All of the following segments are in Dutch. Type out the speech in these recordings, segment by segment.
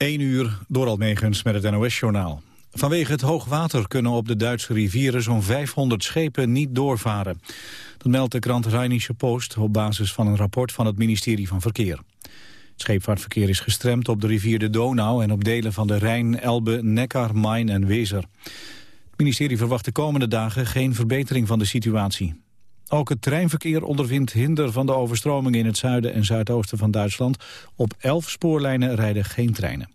1 uur door Almegens met het NOS-journaal. Vanwege het hoogwater kunnen op de Duitse rivieren zo'n 500 schepen niet doorvaren. Dat meldt de krant Rheinische Post op basis van een rapport van het ministerie van Verkeer. Het scheepvaartverkeer is gestremd op de rivier de Donau en op delen van de Rijn, Elbe, Neckar, Main en Wezer. Het ministerie verwacht de komende dagen geen verbetering van de situatie. Ook het treinverkeer ondervindt hinder van de overstroming in het zuiden en zuidoosten van Duitsland. Op elf spoorlijnen rijden geen treinen.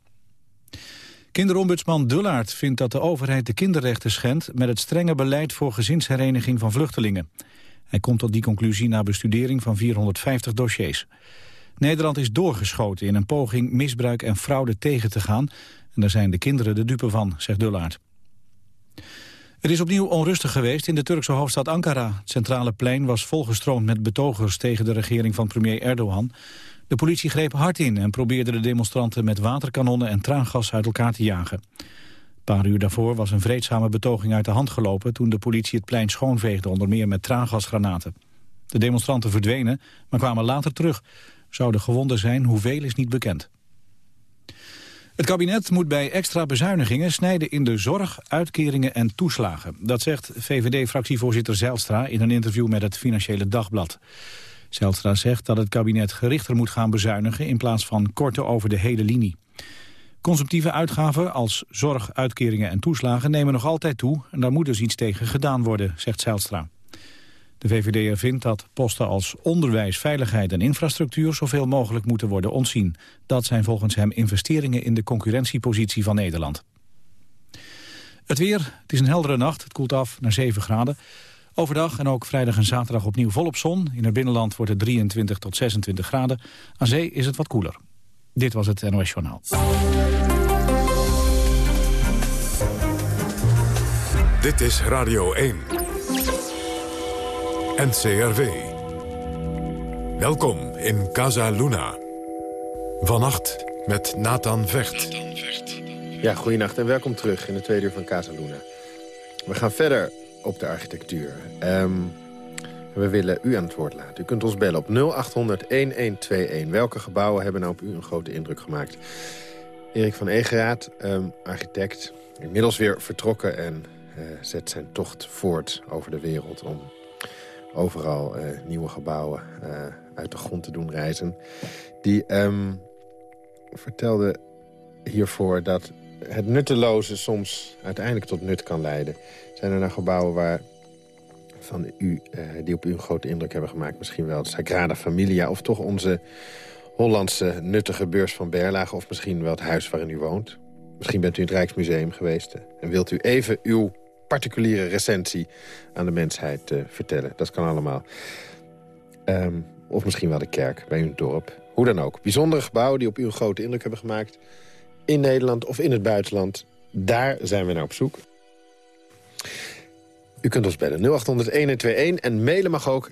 Kinderombudsman Dullaert vindt dat de overheid de kinderrechten schendt... met het strenge beleid voor gezinshereniging van vluchtelingen. Hij komt tot die conclusie na bestudering van 450 dossiers. Nederland is doorgeschoten in een poging misbruik en fraude tegen te gaan... en daar zijn de kinderen de dupe van, zegt Dullaert. Het is opnieuw onrustig geweest in de Turkse hoofdstad Ankara. Het centrale plein was volgestroomd met betogers tegen de regering van premier Erdogan. De politie greep hard in en probeerde de demonstranten met waterkanonnen en traangas uit elkaar te jagen. Een paar uur daarvoor was een vreedzame betoging uit de hand gelopen toen de politie het plein schoonveegde, onder meer met traangasgranaten. De demonstranten verdwenen, maar kwamen later terug. Zouden gewonden zijn, hoeveel is niet bekend. Het kabinet moet bij extra bezuinigingen snijden in de zorg, uitkeringen en toeslagen. Dat zegt VVD-fractievoorzitter Zijlstra in een interview met het Financiële Dagblad. Zijlstra zegt dat het kabinet gerichter moet gaan bezuinigen in plaats van korten over de hele linie. Consumptieve uitgaven als zorg, uitkeringen en toeslagen nemen nog altijd toe en daar moet dus iets tegen gedaan worden, zegt Zijlstra. De VVD vindt dat posten als onderwijs, veiligheid en infrastructuur zoveel mogelijk moeten worden ontzien. Dat zijn volgens hem investeringen in de concurrentiepositie van Nederland. Het weer, het is een heldere nacht, het koelt af naar 7 graden. Overdag en ook vrijdag en zaterdag opnieuw volop zon. In het binnenland wordt het 23 tot 26 graden. Aan zee is het wat koeler. Dit was het NOS Journaal. Dit is Radio 1. NCRV. Welkom in Casa Luna. Vannacht met Nathan Vecht. Ja, goeienacht en welkom terug in de tweede uur van Casa Luna. We gaan verder op de architectuur. Um, we willen u aan het woord laten. U kunt ons bellen op 0800-1121. Welke gebouwen hebben nou op u een grote indruk gemaakt? Erik van Egeraat, um, architect, inmiddels weer vertrokken... en uh, zet zijn tocht voort over de wereld... om overal uh, nieuwe gebouwen uh, uit de grond te doen reizen. Die um, vertelde hiervoor dat het nutteloze soms uiteindelijk tot nut kan leiden. Zijn er nou gebouwen waar van u, uh, die op u een grote indruk hebben gemaakt? Misschien wel de Sagrada Familia of toch onze Hollandse nuttige beurs van Berlage... of misschien wel het huis waarin u woont. Misschien bent u in het Rijksmuseum geweest en wilt u even uw particuliere recensie aan de mensheid uh, vertellen. Dat kan allemaal. Um, of misschien wel de kerk bij uw dorp. Hoe dan ook. Bijzondere gebouwen die op u een grote indruk hebben gemaakt. In Nederland of in het buitenland. Daar zijn we naar op zoek. U kunt ons bellen 0800 en mailen mag ook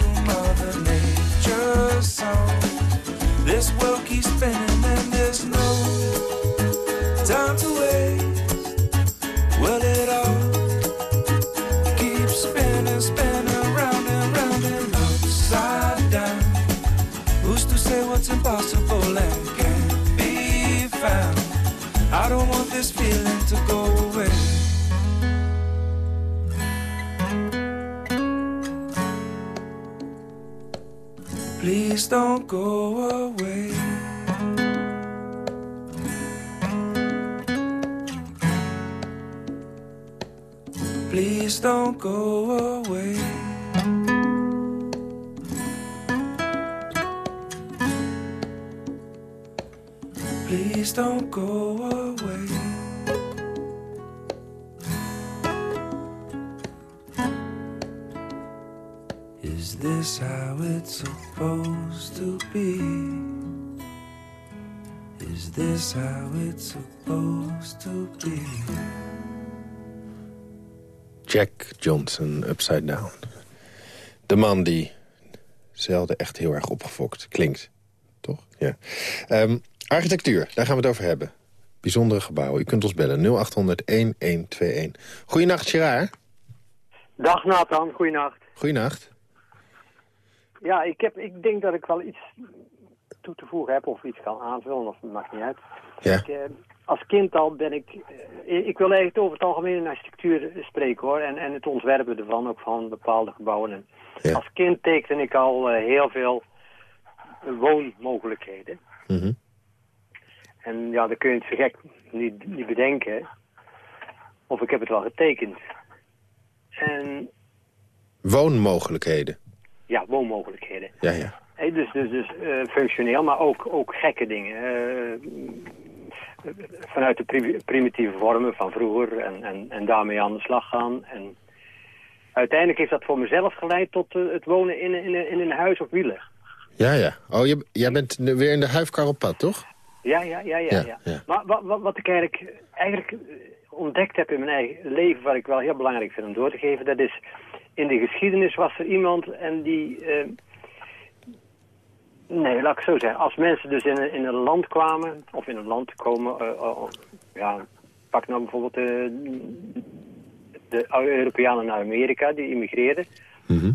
song. This world keeps spinning and there's no don't go away. Please don't go Johnson, Upside Down. De man die zelden echt heel erg opgefokt klinkt. Toch? Ja. Ehm, architectuur, daar gaan we het over hebben. Bijzondere gebouwen. U kunt ons bellen 0800-1121. Goedenacht, Gerard. Dag Nathan, goeienacht. Goedenacht. Ja, ik, heb, ik denk dat ik wel iets toe te voegen heb of iets kan aanvullen, of het maakt niet uit. Ja. Ik, eh, als kind al ben ik... eh, ik wil eigenlijk over het algemeen in architectuur spreken hoor. En, en het ontwerpen ervan, ook van bepaalde gebouwen. En Ja. Als kind tekende ik al eh, heel veel woonmogelijkheden. Mhm. En ja, dan kun je het zo gek niet, niet bedenken. Of ik heb het wel getekend. En Woonmogelijkheden. ja, woonmogelijkheden. Ja, ja. Hey, dus dus, dus eh, functioneel, maar ook, ook gekke dingen. Vanuit de pri- primitieve vormen van vroeger en, en, en daarmee aan de slag gaan. En uiteindelijk heeft dat voor mezelf geleid tot eh, het wonen in, in, in een huis op wielen. Ja, ja. Oh, je, jij bent weer in de huifkar op pad, toch? Ja, ja, ja, ja. Ja. Maar wat, wat, wat ik eigenlijk, eigenlijk eh, ontdekt heb in mijn eigen leven, wat ik wel heel belangrijk vind om door te geven, dat is, in de geschiedenis was er iemand en die... eh, nee, laat ik zo zeggen. Als mensen dus in een, in een land kwamen, of in een land komen, eh, eh, ja, pak nou bijvoorbeeld de, de Europeanen naar Amerika, die immigreerden. Mhm.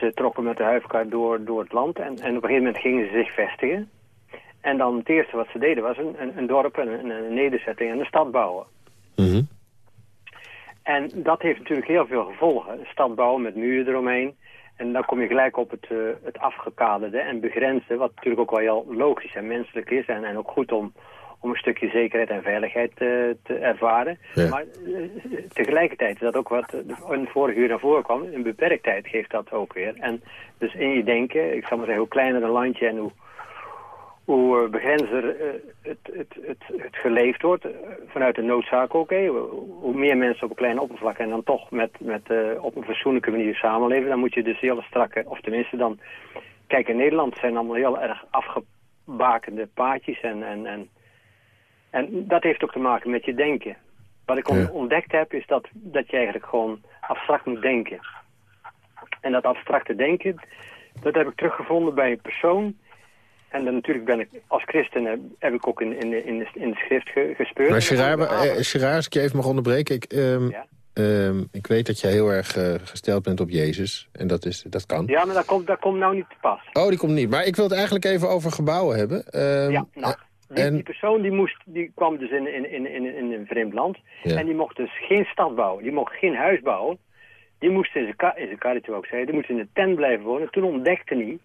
Ze trokken met de huifkar door, door het land en, en op een gegeven moment gingen ze zich vestigen. En dan het eerste wat ze deden was een, een, een dorp, en een, een nederzetting en een stad bouwen. Mhm. En dat heeft natuurlijk heel veel gevolgen. Een stad bouwen met muren eromheen. En dan kom je gelijk op het, eh, het afgekaderde en begrensde, wat natuurlijk ook wel heel logisch en menselijk is. En, en ook goed om, om een stukje zekerheid en veiligheid eh, te ervaren. Ja. Maar eh, tegelijkertijd is dat ook wat in vorige uur naar voren kwam. Een beperktheid geeft dat ook weer. En dus in je denken, ik zal maar zeggen, hoe kleiner een landje en hoe, hoe eh, begrenzer eh, het, het, het, het geleefd wordt, eh, vanuit de noodzaak ook. Hoe meer mensen op een klein oppervlak en dan toch met, met, op een fatsoenlijke manier samenleven, dan moet je dus heel strakke, of tenminste dan... Kijk, in Nederland zijn allemaal heel erg afgebakende paadjes en, en, en, en dat heeft ook te maken met je denken. Wat ik Ja. ontdekt heb, is dat, dat je eigenlijk gewoon abstract moet denken. En dat abstracte denken, dat heb ik teruggevonden bij een persoon. En dan natuurlijk ben ik als christen, eh, heb ik ook in, in, de- in, de, in de schrift ge, gespeurd. Maar Gerard, eh, Gerard, als ik je even mag onderbreken. Ik, ehm, Ja. ehm, ik weet dat jij heel erg eh, gesteld bent op Jezus. En dat, is, dat kan. Ja, maar dat komt, dat komt nou niet te pas. Oh, die komt niet. Maar ik wil het eigenlijk even over gebouwen hebben. Ehm, ja, nou, die, en- die persoon die, moest, die kwam dus in, in, in, in, in een vreemd land. Ja. En die mocht dus geen stad bouwen. Die mocht geen huis bouwen. Die moest in zijn, ka in zijn karretje ook zeggen. Die moest in een tent blijven wonen. Toen ontdekte hij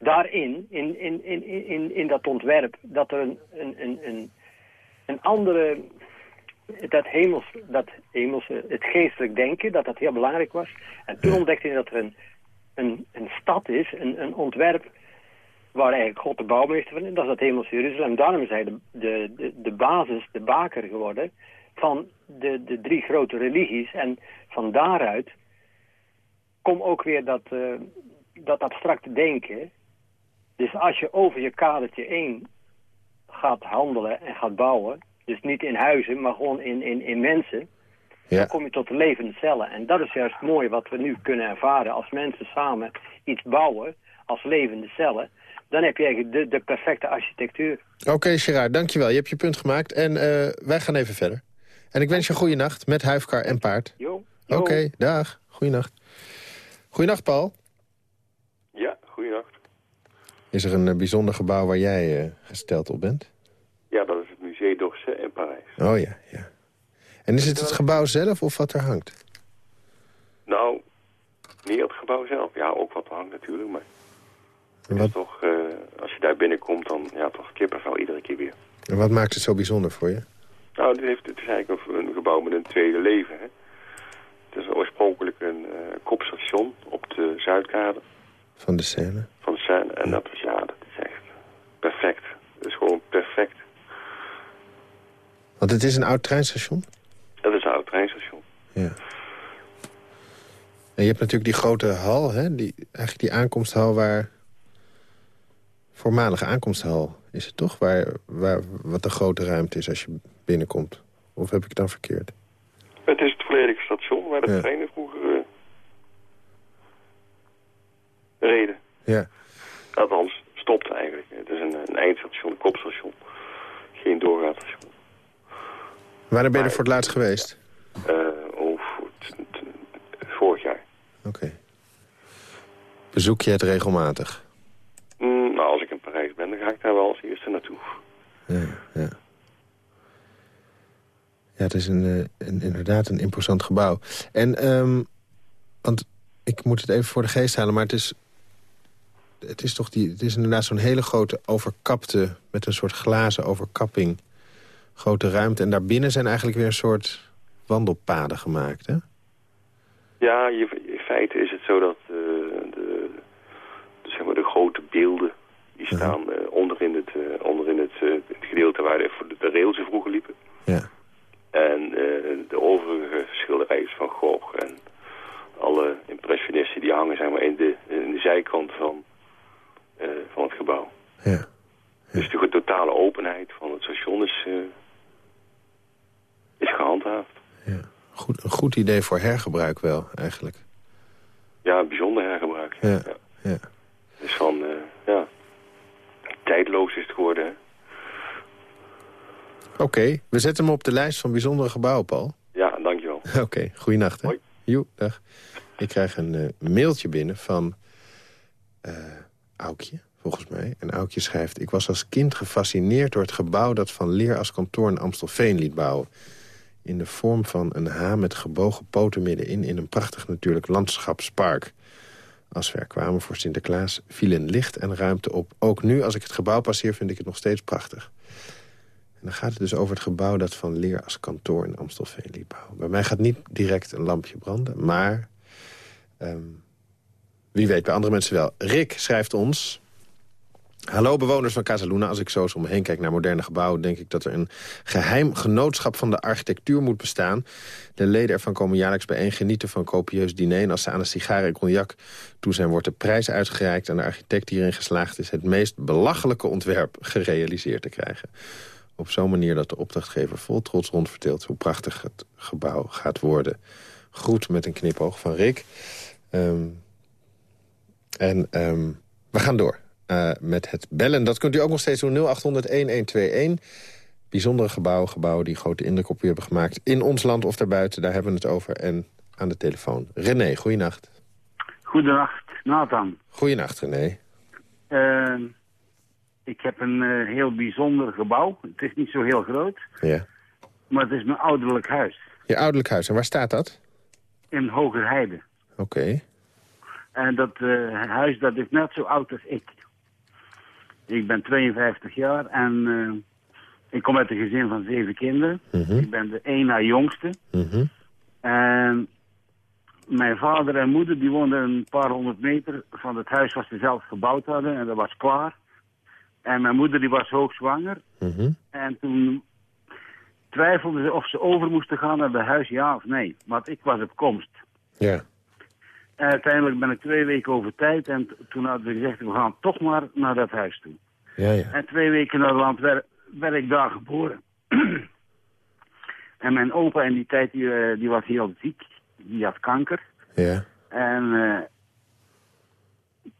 daarin, in, in, in, in, in dat ontwerp, dat er een, een, een, een, andere... Dat hemels, dat hemelse, het geestelijk denken, dat dat heel belangrijk was. En toen ontdekte hij dat er een een, een stad is, een, een ontwerp waar eigenlijk God de bouwmeester van is. Dat is het hemelse Jeruzalem. Daarom is hij de, de, de, de basis, de baker geworden van de, de drie grote religies. En van daaruit kom ook weer dat, uh, dat abstracte denken. Dus als je over je kadertje 1 gaat handelen en gaat bouwen... dus niet in huizen, maar gewoon in, in, in mensen... Ja. dan kom je tot de levende cellen. En dat is juist mooi wat we nu kunnen ervaren. Als mensen samen iets bouwen als levende cellen... dan heb je eigenlijk de, de perfecte architectuur. Oké, okay, Gerard, dankjewel. Je hebt je punt gemaakt. En uh, wij gaan even verder. En ik wens je een goede nacht met huifkar en paard. Jo. Oké, okay, dag. Goeienacht. Goeienacht, Paul. Is er een uh, bijzonder gebouw waar jij uh, gesteld op bent? Ja, dat is het Musée d'Orsay in Parijs. Oh ja, ja. En is het het gebouw zelf of wat er hangt? Nou, niet het gebouw zelf. Ja, ook wat er hangt natuurlijk, maar... Het wat... is toch, uh, als je daar binnenkomt, dan ja, toch kippenvel iedere keer weer. En wat maakt het zo bijzonder voor je? Nou, dit heeft, het is eigenlijk een gebouw met een tweede leven. Hè. Het is oorspronkelijk een uh, kopstation op de Zuidkade. Van de Seine? En dat is, ja, dat is echt perfect. Het is gewoon perfect. Want het is een oud treinstation? Het is een oud treinstation. Ja. En je hebt natuurlijk die grote hal, hè? Die, eigenlijk die aankomsthal waar... Voormalige aankomsthal is het toch? Waar, waar, wat de grote ruimte is als je binnenkomt. Of heb ik het dan verkeerd? Het is het volledige station waar de ja. treinen vroeger uh, reden. Ja. Althans, stopt eigenlijk. Het is een, een eindstation, een kopstation. Geen doorgaatstation. Wanneer ben je er voor het laatst geweest? Uh, oh, vorig jaar. Oké. Okay. Bezoek je het regelmatig? Mm, nou, als ik in Parijs ben, dan ga ik daar wel als eerste naartoe. Ja, ja. Ja, het is een, eh, een, inderdaad een imposant gebouw. En, um, want ik moet het even voor de geest halen, maar het is... Het is toch die, het is inderdaad zo'n hele grote overkapte... met een soort glazen overkapping, grote ruimte. En daarbinnen zijn eigenlijk weer een soort wandelpaden gemaakt, hè? Ja, in feite is het zo dat uh, de, zeg maar de grote beelden... die staan uh, onderin, het, uh, onderin het, het gedeelte waar de, de, rails vroeger liepen. Ja. En de overige schilderijen van Gogh en alle impressionisten die hangen zeg maar, in, de, in de zijkant van, uh, van het gebouw. Ja. ja. Dus de totale openheid van het station is, uh, is gehandhaafd. Ja. Goed, een goed idee voor hergebruik wel, eigenlijk. Ja, bijzonder hergebruik. Ja, ja. ja. Dus van, ja, tijdloos is het geworden? Oké, we zetten hem op de lijst van bijzondere gebouwen, Paul. Ja, dankjewel. Oké, okay, goeienacht. Hè? Hoi. Jo, dag. Ik krijg een uh, mailtje binnen van uh, Aukje, volgens mij. En Aukje schrijft... Ik was als kind gefascineerd door het gebouw... dat Van Leer als kantoor in Amstelveen liet bouwen. In de vorm van een H met gebogen poten middenin... in een prachtig natuurlijk landschapspark. Als we er kwamen voor Sinterklaas vielen licht en ruimte op. Ook nu, als ik het gebouw passeer, vind ik het nog steeds prachtig. En dan gaat het dus over het gebouw dat Van Leer als kantoor in Amstelveen liet bouwen. Bij mij gaat niet direct een lampje branden, maar um, wie weet bij andere mensen wel. Rick schrijft ons... Hallo bewoners van Casaluna. Als ik zo eens om me heen kijk naar moderne gebouwen... denk ik dat er een geheim genootschap van de architectuur moet bestaan. De leden ervan komen jaarlijks bijeen genieten van copieus diner... en als ze aan een sigaar en cognac toe zijn... wordt de prijs uitgereikt aan de architect die erin geslaagd is... het meest belachelijke ontwerp gerealiseerd te krijgen op zo'n manier dat de opdrachtgever vol trots rondverteelt... hoe prachtig het gebouw gaat worden. Groet met een knipoog van Rick. Um, en um, we gaan door uh, met het bellen. Dat kunt u ook nog steeds doen, 0800-1121. Bijzondere gebouwen, gebouwen die grote indruk op u hebben gemaakt... in ons land of daarbuiten, daar hebben we het over. En aan de telefoon, René, goeienacht. Goedenacht, Nathan. Goeienacht, René. Uh, ik heb een uh, heel bijzonder gebouw. Het is niet zo heel groot. Ja. Maar het is mijn ouderlijk huis. Je ouderlijk huis. En waar staat dat? In Hogerheide. Oké. Okay. En dat uh, huis dat is net zo oud als ik. Ik ben 52 jaar en uh, ik kom uit een gezin van zeven kinderen. -hmm. Ik ben de één na jongste. -hmm. En mijn vader en moeder die woonden een paar honderd meter van het huis wat ze zelf gebouwd hadden. En dat was klaar. En mijn moeder die was hoogzwanger. Mhm. En toen twijfelden ze of ze over moesten gaan naar het huis, ja of nee. Want ik was op komst. Ja. En uiteindelijk ben ik twee weken over tijd. En toen hadden we gezegd, we gaan toch maar naar dat huis toe. Ja, ja. En twee weken naar land werd, werd ik daar geboren. en mijn opa in die tijd, die, eh, die was heel ziek. Die had kanker. Ja. En eh,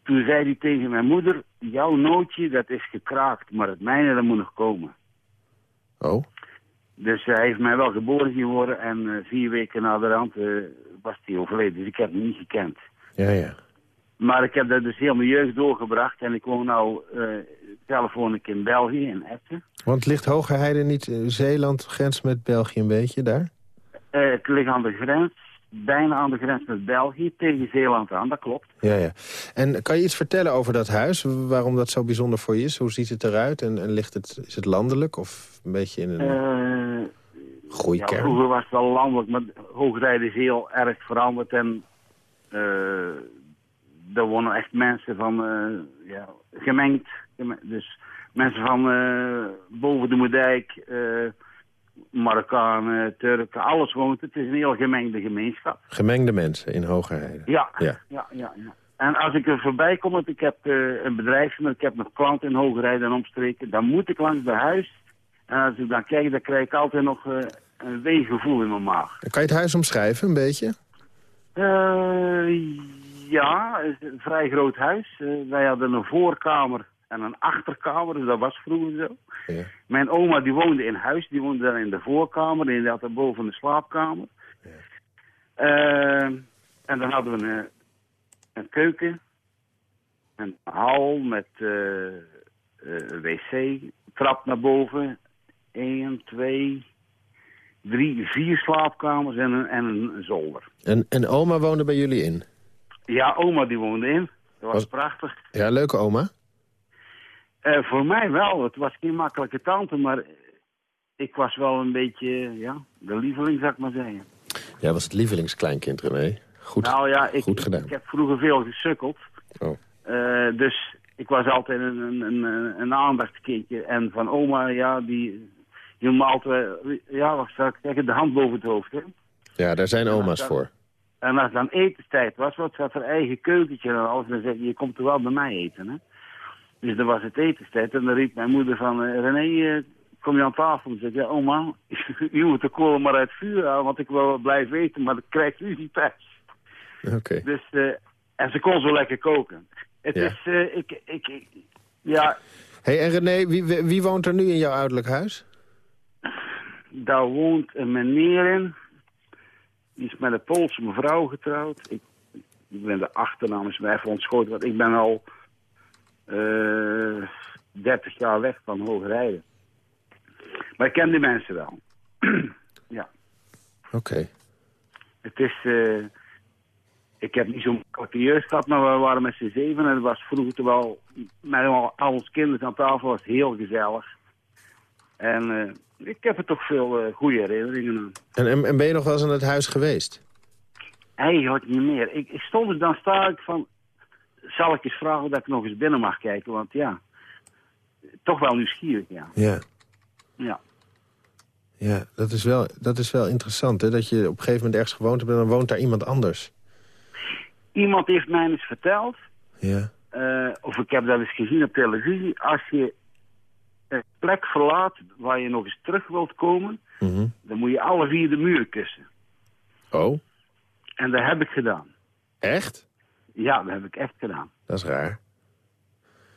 toen zei hij tegen mijn moeder, jouw nootje dat is gekraakt, maar het mijne dat moet nog komen. Oh. Dus hij heeft mij wel geboren zien worden en eh, vier weken na de rand eh, was hij overleden. Dus ik heb hem niet gekend. Ja, ja. Maar ik heb dat dus heel mijn jeugd doorgebracht en ik woon nou eh zelf woon ik in België, in Etten. Want ligt Hogerheide niet eh, Zeeland grens met België een beetje daar? Eh, het ligt aan de grens, bijna aan de grens met België, tegen Zeeland aan, dat klopt. Ja, ja. En kan je iets vertellen over dat huis? Waarom dat zo bijzonder voor je is? Hoe ziet het eruit? En, en ligt het, is het landelijk of een beetje in een Eh, Ja, vroeger was het wel landelijk, maar hoogrijden is heel erg veranderd. En eh er wonen echt mensen van, eh, ja, gemengd. Geme- Dus mensen van boven de Moerdijk, Marokkanen, Turken, alles woont. Het is een heel gemengde gemeenschap. Gemengde mensen in Hogerheide. Ja, Ja. ja, ja. ja, En als ik er voorbij kom, want ik heb eh, een bedrijf, maar ik heb nog klanten in Hoogrijden en omstreken, dan moet ik langs bij huis. En als ik dan kijk, dan krijg ik altijd nog eh, een weegevoel in mijn maag. Kan je het huis omschrijven, een beetje? Eh, ja, het is een vrij groot huis. Wij hadden een voorkamer en een achterkamer, dus dat was vroeger zo. Ja. Mijn oma die woonde in huis, die woonde dan in de voorkamer en die had er boven de slaapkamer. Eh, en dan hadden we een, een keuken, een hal met eh, eh, een wc, trap naar boven, één, twee, drie, vier slaapkamers en een, en een zolder. En, en oma woonde bij jullie in? Ja, oma die woonde in. Dat was, Was- prachtig. Ja, leuke oma. Eh, voor mij wel. Het was geen makkelijke tante, maar ik was wel een beetje, ja, de lieveling, zou ik maar zeggen. Jij was het lievelingskleinkind, René. Goed, nou ja, ik, goed gedaan. ik heb vroeger veel gesukkeld. Oh. Eh, dus ik was altijd een, een, een, een aandachtskindje. En van oma, ja, die hield me altijd, ja, wat zou ik zeggen, de hand boven het hoofd. Hè? Ja, daar zijn oma's voor. En als het dan etenstijd was, wat had haar eigen keukentje en alles, dan zei ze, je komt er wel bij mij eten, hè. Dus dan was het etenstijd en dan riep mijn moeder van, eh, René, eh, kom je aan tafel? En zei ja, oma, u moet de kolen maar uit het vuur halen, want ik wil wel blijven eten, maar dat krijgt u niet thuis. Oké. Dus, eh, en ze kon zo lekker koken. Het Ja. is, ik, ik, ik, ja, hey, en René, wie, wie woont er nu in jouw ouderlijk huis? daar woont een meneer in, die is met een Poolse mevrouw getrouwd. Ik, ik ben de achternaam is mij even ontschoten, want ik ben al 30 jaar weg van Hoogrijden. Maar ik ken die mensen wel. ja, Oké. het is... eh, ik heb niet zo'n korte jeugd gehad, maar we waren met z'n zeven. En het was vroeger terwijl met al al ons kinderen aan tafel was het heel gezellig. En eh, ik heb er toch veel eh, goede herinneringen aan. En, en, en ben je nog wel eens aan het huis geweest? Eigenlijk niet meer. Ik, ik stond er dan sta ik van... Zal ik eens vragen dat ik nog eens binnen mag kijken? Want ja, toch wel nieuwsgierig, ja. Ja. Ja, Ja, dat is wel, dat is wel interessant, hè? Dat je op een gegeven moment ergens gewoond hebt en dan woont daar iemand anders. Iemand heeft mij eens verteld, Ja. eh, of ik heb dat eens gezien op televisie... als je een plek verlaat waar je nog eens terug wilt komen... Mhm. dan moet je alle vier de muren kussen. Oh, En dat heb ik gedaan. echt? Ja, dat heb ik echt gedaan. Dat is raar.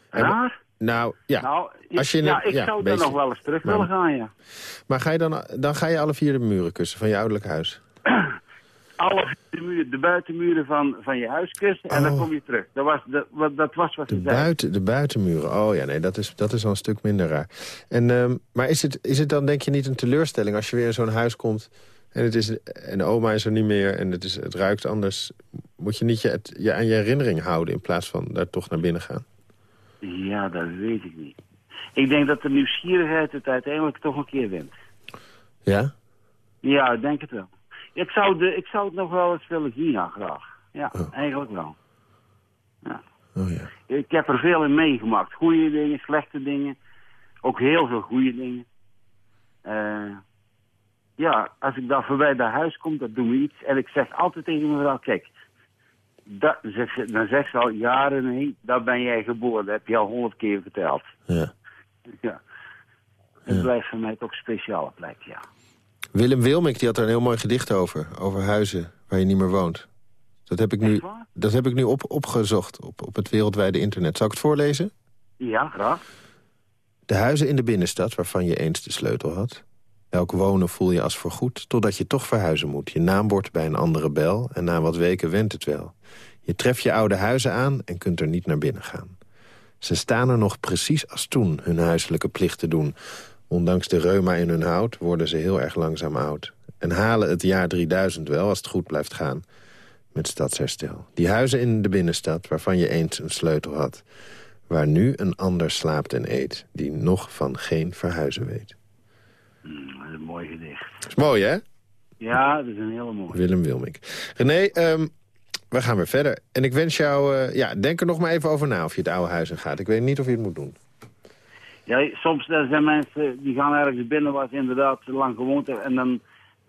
Raar? Nou, ja. Nou, ik, Als je ja, een- ik ja, zou er nog wel eens terug willen gaan, ja. Maar ga je dan, dan ga je alle vier de muren kussen van je ouderlijk huis? alle vier de, muren, de buitenmuren van, van je huis kussen en dan Oh. kom je terug. Dat was, dat was wat De, buiten, de buitenmuren. Oh ja, nee, dat is, dat is al een stuk minder raar. En, ehm, maar is het, is het dan denk je niet een teleurstelling als je weer in zo'n huis komt... en, het is, en de oma is er niet meer en het, is, het ruikt anders... moet je niet je, het, je aan je herinnering houden in plaats van daar toch naar binnen gaan? Ja, dat weet ik niet. Ik denk dat de nieuwsgierigheid het uiteindelijk toch een keer wint. Ja? Ja, ik denk het wel. Ik zou, de, ik zou het nog wel eens willen zien, ja, graag. Ja, Oh. eigenlijk wel. Oh ja. Ik heb er veel in meegemaakt. Goede dingen, slechte dingen. Ook heel veel goede dingen. Eh, ja, als ik daar voorbij bij huis kom, dan doen we iets. En ik zeg altijd tegen mijn vrouw, kijk, dat, zeg, ze- dan zegt ze al jaren, nee, daar ben jij geboren. Dat heb je al honderd keer verteld. ja. Ja. Het blijft voor mij toch een speciale plek, ja. Willem Wilmink die had er een heel mooi gedicht over. Over huizen waar je niet meer woont. Dat heb ik nu, dat heb ik nu op, opgezocht op, op het wereldwijde internet. Zal ik het voorlezen? Ja, graag. De huizen in de binnenstad waarvan je eens de sleutel had. Elk wonen voel je als voorgoed, totdat je toch verhuizen moet. Je naambord bij een andere bel en na wat weken went het wel. Je treft je oude huizen aan en kunt er niet naar binnen gaan. Ze staan er nog precies als toen hun huiselijke plichten doen. Ondanks de reuma in hun hout worden ze heel erg langzaam oud. En halen het jaar 3000 wel, als het goed blijft gaan, met stadsherstel. Die huizen in de binnenstad waarvan je eens een sleutel had waar nu een ander slaapt en eet... die nog van geen verhuizen weet. Hmm, dat is een mooi gedicht. Dat is mooi, hè? Ja, dat is een hele mooie. Willem Wilmink. René, ehm, we gaan weer verder. En ik wens jou... eh, ja, denk er nog maar even over na of je het oude huis in gaat. Ik weet niet of je het moet doen. Ja, soms er zijn mensen die gaan ergens binnen waar ze inderdaad lang gewoond hebben. En dan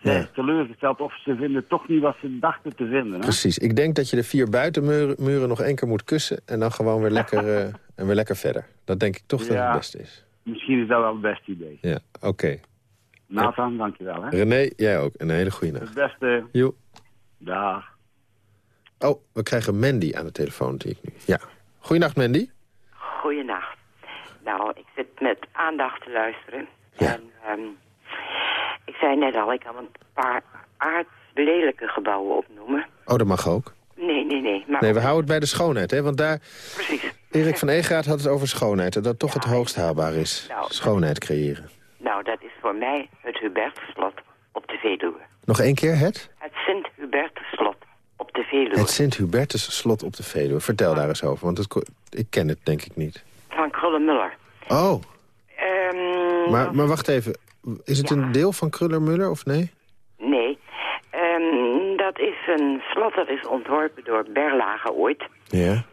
zijn Ja. ze teleurgesteld of ze vinden toch niet wat ze dachten te vinden. Hè? Precies. Ik denk dat je de vier buitenmuren muren nog één keer moet kussen... en dan gewoon weer lekker, eh, en weer lekker verder. Dat denk ik toch dat Ja. het beste is. Misschien is dat wel het beste idee. Ja, oké. Nathan, dankjewel. Hè? René, jij ook. Een hele goede nacht. Het beste. Jo. Dag. Oh, we krijgen Mandy aan de telefoon, zie ik nu. Ja. Goeienacht, Mandy. Goeienacht. Nou, ik zit met aandacht te luisteren. Ja. En ehm, ik zei net al, ik kan een paar aardlelijke gebouwen opnoemen. Oh, dat mag ook. Nee, nee, nee. Maar Nee, we houden het bij de schoonheid, hè? Want daar, Precies. Erik van Eegaard had het over schoonheid. Dat dat toch het hoogst haalbaar is. Nou, Schoonheid creëren. Nou, dat is voor mij het Hubertusslot op de Veluwe. Nog één keer het? Het Sint-Hubertusslot op de Veluwe. Het Sint-Hubertus slot op de Veluwe. Vertel daar eens over, want het, ik ken het denk ik niet. Van Krullenmuller. Oh, Ehm, maar, maar wacht even. Is het Ja. een deel van Krullermuller of nee? Nee. Ehm, dat is een slot dat is ontworpen door Berlage ooit. Ja.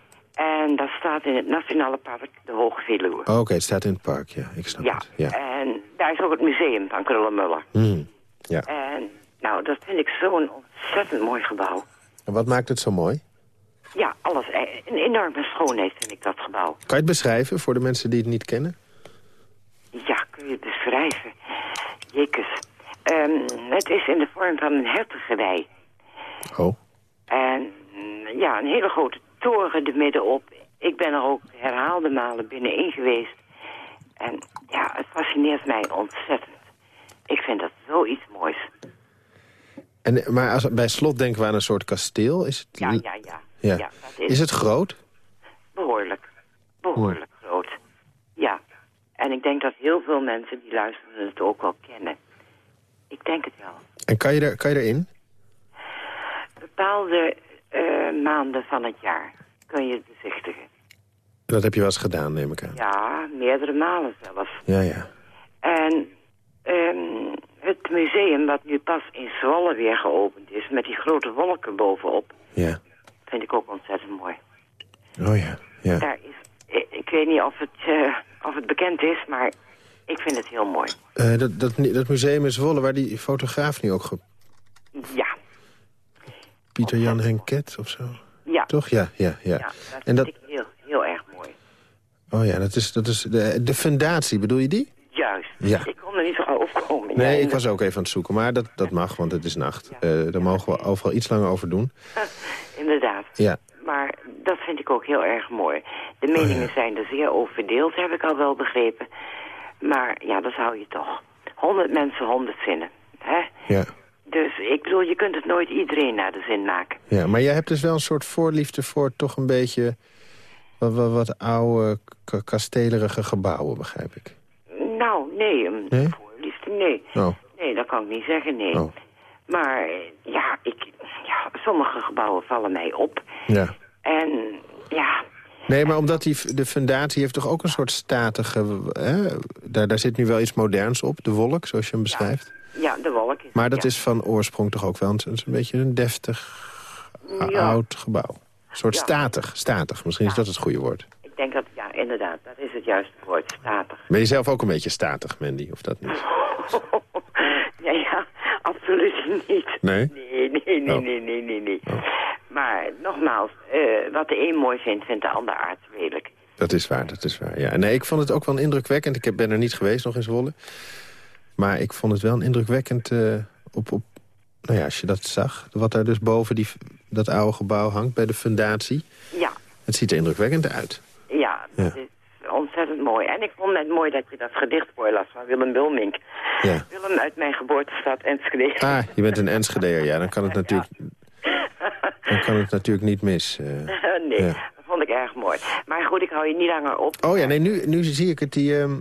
En dat staat in het Nationale Park de Hoge Veluwe. Oh, Oké, het staat in het park, ja. Ik snap Ja, het. Ja. en daar is ook het museum van Krullenmuller. Hmm. ja. En nou, dat vind ik zo'n ontzettend mooi gebouw. En wat maakt het zo mooi? Ja, alles. eh, Een enorme schoonheid vind ik dat gebouw. Kan je het beschrijven voor de mensen die het niet kennen? Ja, kun je het beschrijven? Jekus. Ehm, het is in de vorm van een hertogewei. Oh. En mm, ja, een hele grote toren er middenop. Ik ben er ook herhaalde malen binnenin geweest. En ja, het fascineert mij ontzettend. Ik vind dat zoiets moois. En, maar als, bij slot denken we aan een soort kasteel. Is het, Ja, ja, ja. Ja. is, Is het groot? behoorlijk. Behoorlijk groot. Ja. En ik denk dat heel veel mensen die luisteren het ook wel kennen. Ik denk het wel. En kan je, er, kan je erin? Bepaalde eh, maanden van het jaar kun je het bezichtigen. Dat heb je wel eens gedaan, neem ik aan. Ja, meerdere malen zelfs. Ja, ja. En ehm, het museum wat nu pas in Zwolle weer geopend is... met die grote wolken bovenop, Ja. vind ik ook ontzettend mooi. Oh ja. ja. Daar is, ik, weet niet of het, eh, of het bekend is, maar ik vind het heel mooi. Eh, dat, dat, dat museum in Zwolle, waar die fotograaf nu ook... Ge... Ja, Pieter Jan Henket of zo? ja. Toch? Ja, ja, ja. Ja, dat en vind dat, ik heel, heel erg mooi. oh ja, dat is, dat is de, de fundatie, bedoel je die? Juist. Ja. Ik kon er niet zo opkomen. Nee, Ja, ik was ook even aan het zoeken, maar dat, dat mag, want het is nacht. Eh daar mogen we overal iets langer over doen. Inderdaad. Ja, Maar dat vind ik ook heel erg mooi. De meningen zijn er zeer over verdeeld, heb ik al wel begrepen. Maar ja, dat zou je toch. Honderd mensen, honderd zinnen. Hè? ja, Dus ik bedoel, je kunt het nooit iedereen naar de zin maken. ja. Maar jij hebt dus wel een soort voorliefde voor toch een beetje... wat, wat, wat oude, kastelerige gebouwen, begrijp ik. Nou, nee, een Nee? voorliefde, nee. Oh, Nee, dat kan ik niet zeggen, nee. oh. Maar eh, ja, ik, ja, sommige gebouwen vallen mij op. Ja. En ja, Nee, maar omdat die, de fundatie heeft toch ook een soort statige... Hè? Daar, daar zit nu wel iets moderns op, de wolk, zoals je hem beschrijft. Ja, de wolk. Is, Maar dat ja. is van oorsprong toch ook wel een, een beetje een deftig, Ja. oud gebouw. Een soort Ja. statig, statig. Misschien is dat het goede woord. Ik denk dat, ja, inderdaad, dat is het juiste woord, statig. Ben je zelf ook een beetje statig, Mandy, of dat niet? ja, ja, absoluut niet. Nee? Nee, nee, nee, Oh. nee, nee, nee, nee. Maar nogmaals, eh, wat de een mooi vindt, vindt de ander aardwelijk. Dat is waar, dat is waar. Ja. Nee, ik vond het ook wel indrukwekkend. Ik ben er niet geweest nog in Zwolle. Maar ik vond het wel een indrukwekkend eh, op, op... Nou ja, als je dat zag. Wat daar dus boven die, dat oude gebouw hangt bij de fundatie. Ja, Het ziet er indrukwekkend uit. ja, dat Ja. is ontzettend mooi. En ik vond het mooi dat je dat gedicht voorlas van Willem Wilmink. Ja. Willem uit mijn geboortestad Enschede. Ah, je bent een Enschedeer, ja. Dan kan het natuurlijk, dan kan het natuurlijk niet mis. eh. nee, Ja. dat vond ik erg mooi. Maar goed, ik hou je niet langer op. Oh ja, nee, nu, nu zie ik het. Die, ehm,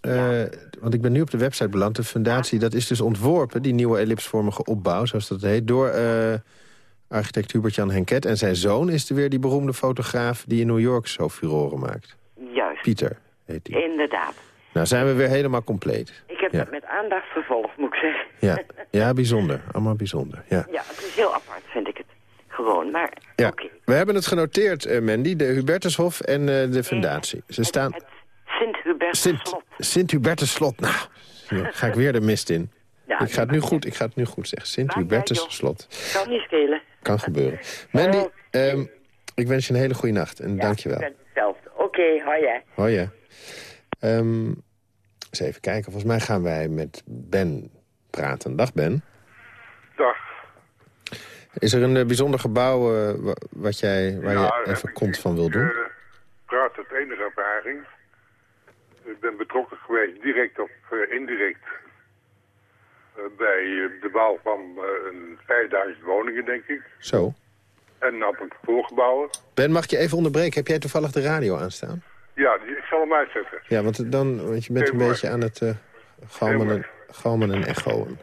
eh, Want ik ben nu op de website beland. De fundatie, dat is dus ontworpen, die nieuwe ellipsvormige opbouw, zoals dat heet, door eh, architect Hubert-Jan Henket. En zijn zoon is er weer die beroemde fotograaf die in New York zo furoren maakt. Juist, Pieter heet die. inderdaad. Nou, zijn we weer helemaal compleet. Ik heb Ja. dat met aandacht vervolgd, moet ik zeggen. Ja, ja bijzonder. Allemaal bijzonder. Ja. Ja, het is heel apart, vind ik het. Gewoon, maar Ja. oké. We hebben het genoteerd, eh, Mandy, de Hubertushof en de fundatie. Ze staan... Het Sint-Hubert Sint, slot. Sint-Hubertus-slot. Nou, ga ik weer de mist in. Ja, ik, ga het nu goed, ik ga het nu goed zeggen. Sint-Hubertus-slot. Kan niet schelen. Kan gebeuren. Mandy, ehm, ik wens je een hele goede nacht. En dank je Ik wel. ben hetzelfde. Oké, hoi hè. Hoi, ja. Ehm, eens even kijken. Volgens mij gaan wij met Ben praten. Dag, Ben. Dag. Is er een eh, bijzonder gebouw eh, wa- wat jij, waar Ja, je even kont van wil doen? Ik eh, praat uit enige ervaring. Ik ben betrokken geweest, direct of eh, indirect, eh, bij eh, de bouw van een 5000 woningen, denk ik. Zo. En een aantal voorgebouwen. Ben, mag je even onderbreken? Heb jij toevallig de radio aanstaan? Ja, ik zal hem uitzetten. Ja, want, dan, want je bent een beetje aan het eh galmen, en, galmen en echoen.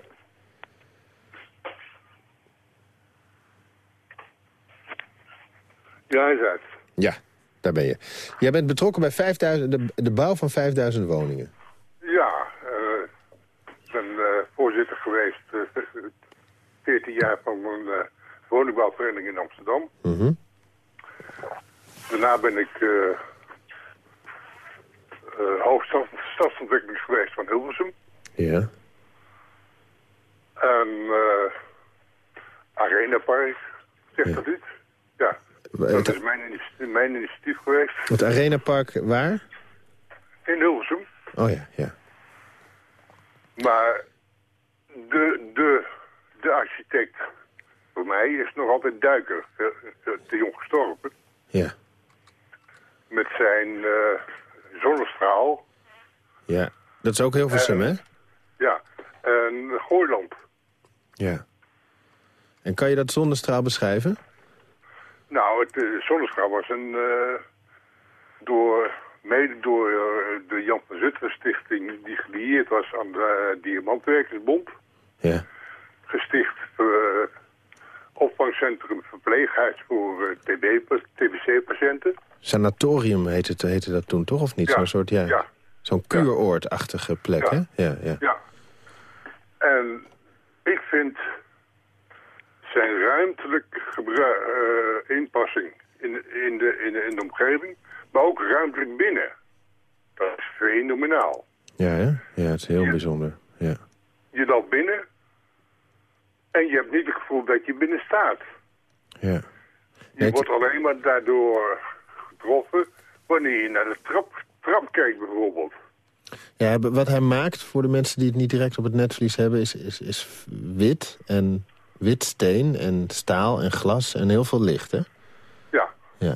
Ja, hij is uit. Ja, daar ben je. Jij bent betrokken bij 5000, de, de bouw van 5000 woningen. Ja, eh, ik ben eh, voorzitter geweest eh 14 jaar van een eh, woningbouwvereniging in Amsterdam. Mhm. Daarna ben ik eh eh, hoofdstad stadsontwikkeling geweest van Hilversum. Ja. En eh Arena Park, zegt Ja. dat iets? Ja, dat Het, is mijn initiatief, mijn initiatief geweest. het Arenapark waar? In Hilversum. Oh ja, ja. Maar de, de, de architect voor mij is nog altijd Duiker, eh, eh, te jong gestorven. Ja, Met zijn eh, zonnestraal, ja. Dat is ook Hilversum, hè? ja, en Gooiland. Ja. En kan je dat zonnestraal beschrijven? Nou, het zonnestraal was een, eh, door, mede door eh, de Jan van Zutphen Stichting, die gelieerd was aan de uh, Diamantwerkersbond, Ja. gesticht opvangcentrum verpleeghuis voor TB TBC-patiënten. Sanatorium heette, het, heette dat toen toch, of niet? Ja, Zo'n soort, ja. ja. Zo'n kuuroordachtige plek, Ja. hè? Ja, ja. Ja. En ik vind zijn ruimtelijk gebruik, eh, inpassing in, in, de, in, de, in de omgeving, maar ook ruimtelijk binnen. Dat is fenomenaal. Ja, hè? Ja, het is heel bijzonder. Ja. Je loopt binnen en je hebt niet het gevoel dat je binnen staat. Ja. Je Nee, het- wordt alleen maar daardoor getroffen wanneer je naar de trap, trap kijkt bijvoorbeeld. Ja, wat hij maakt, voor de mensen die het niet direct op het netvlies hebben... is, is, is wit en wit steen en staal en glas en heel veel licht, hè? Ja, Ja.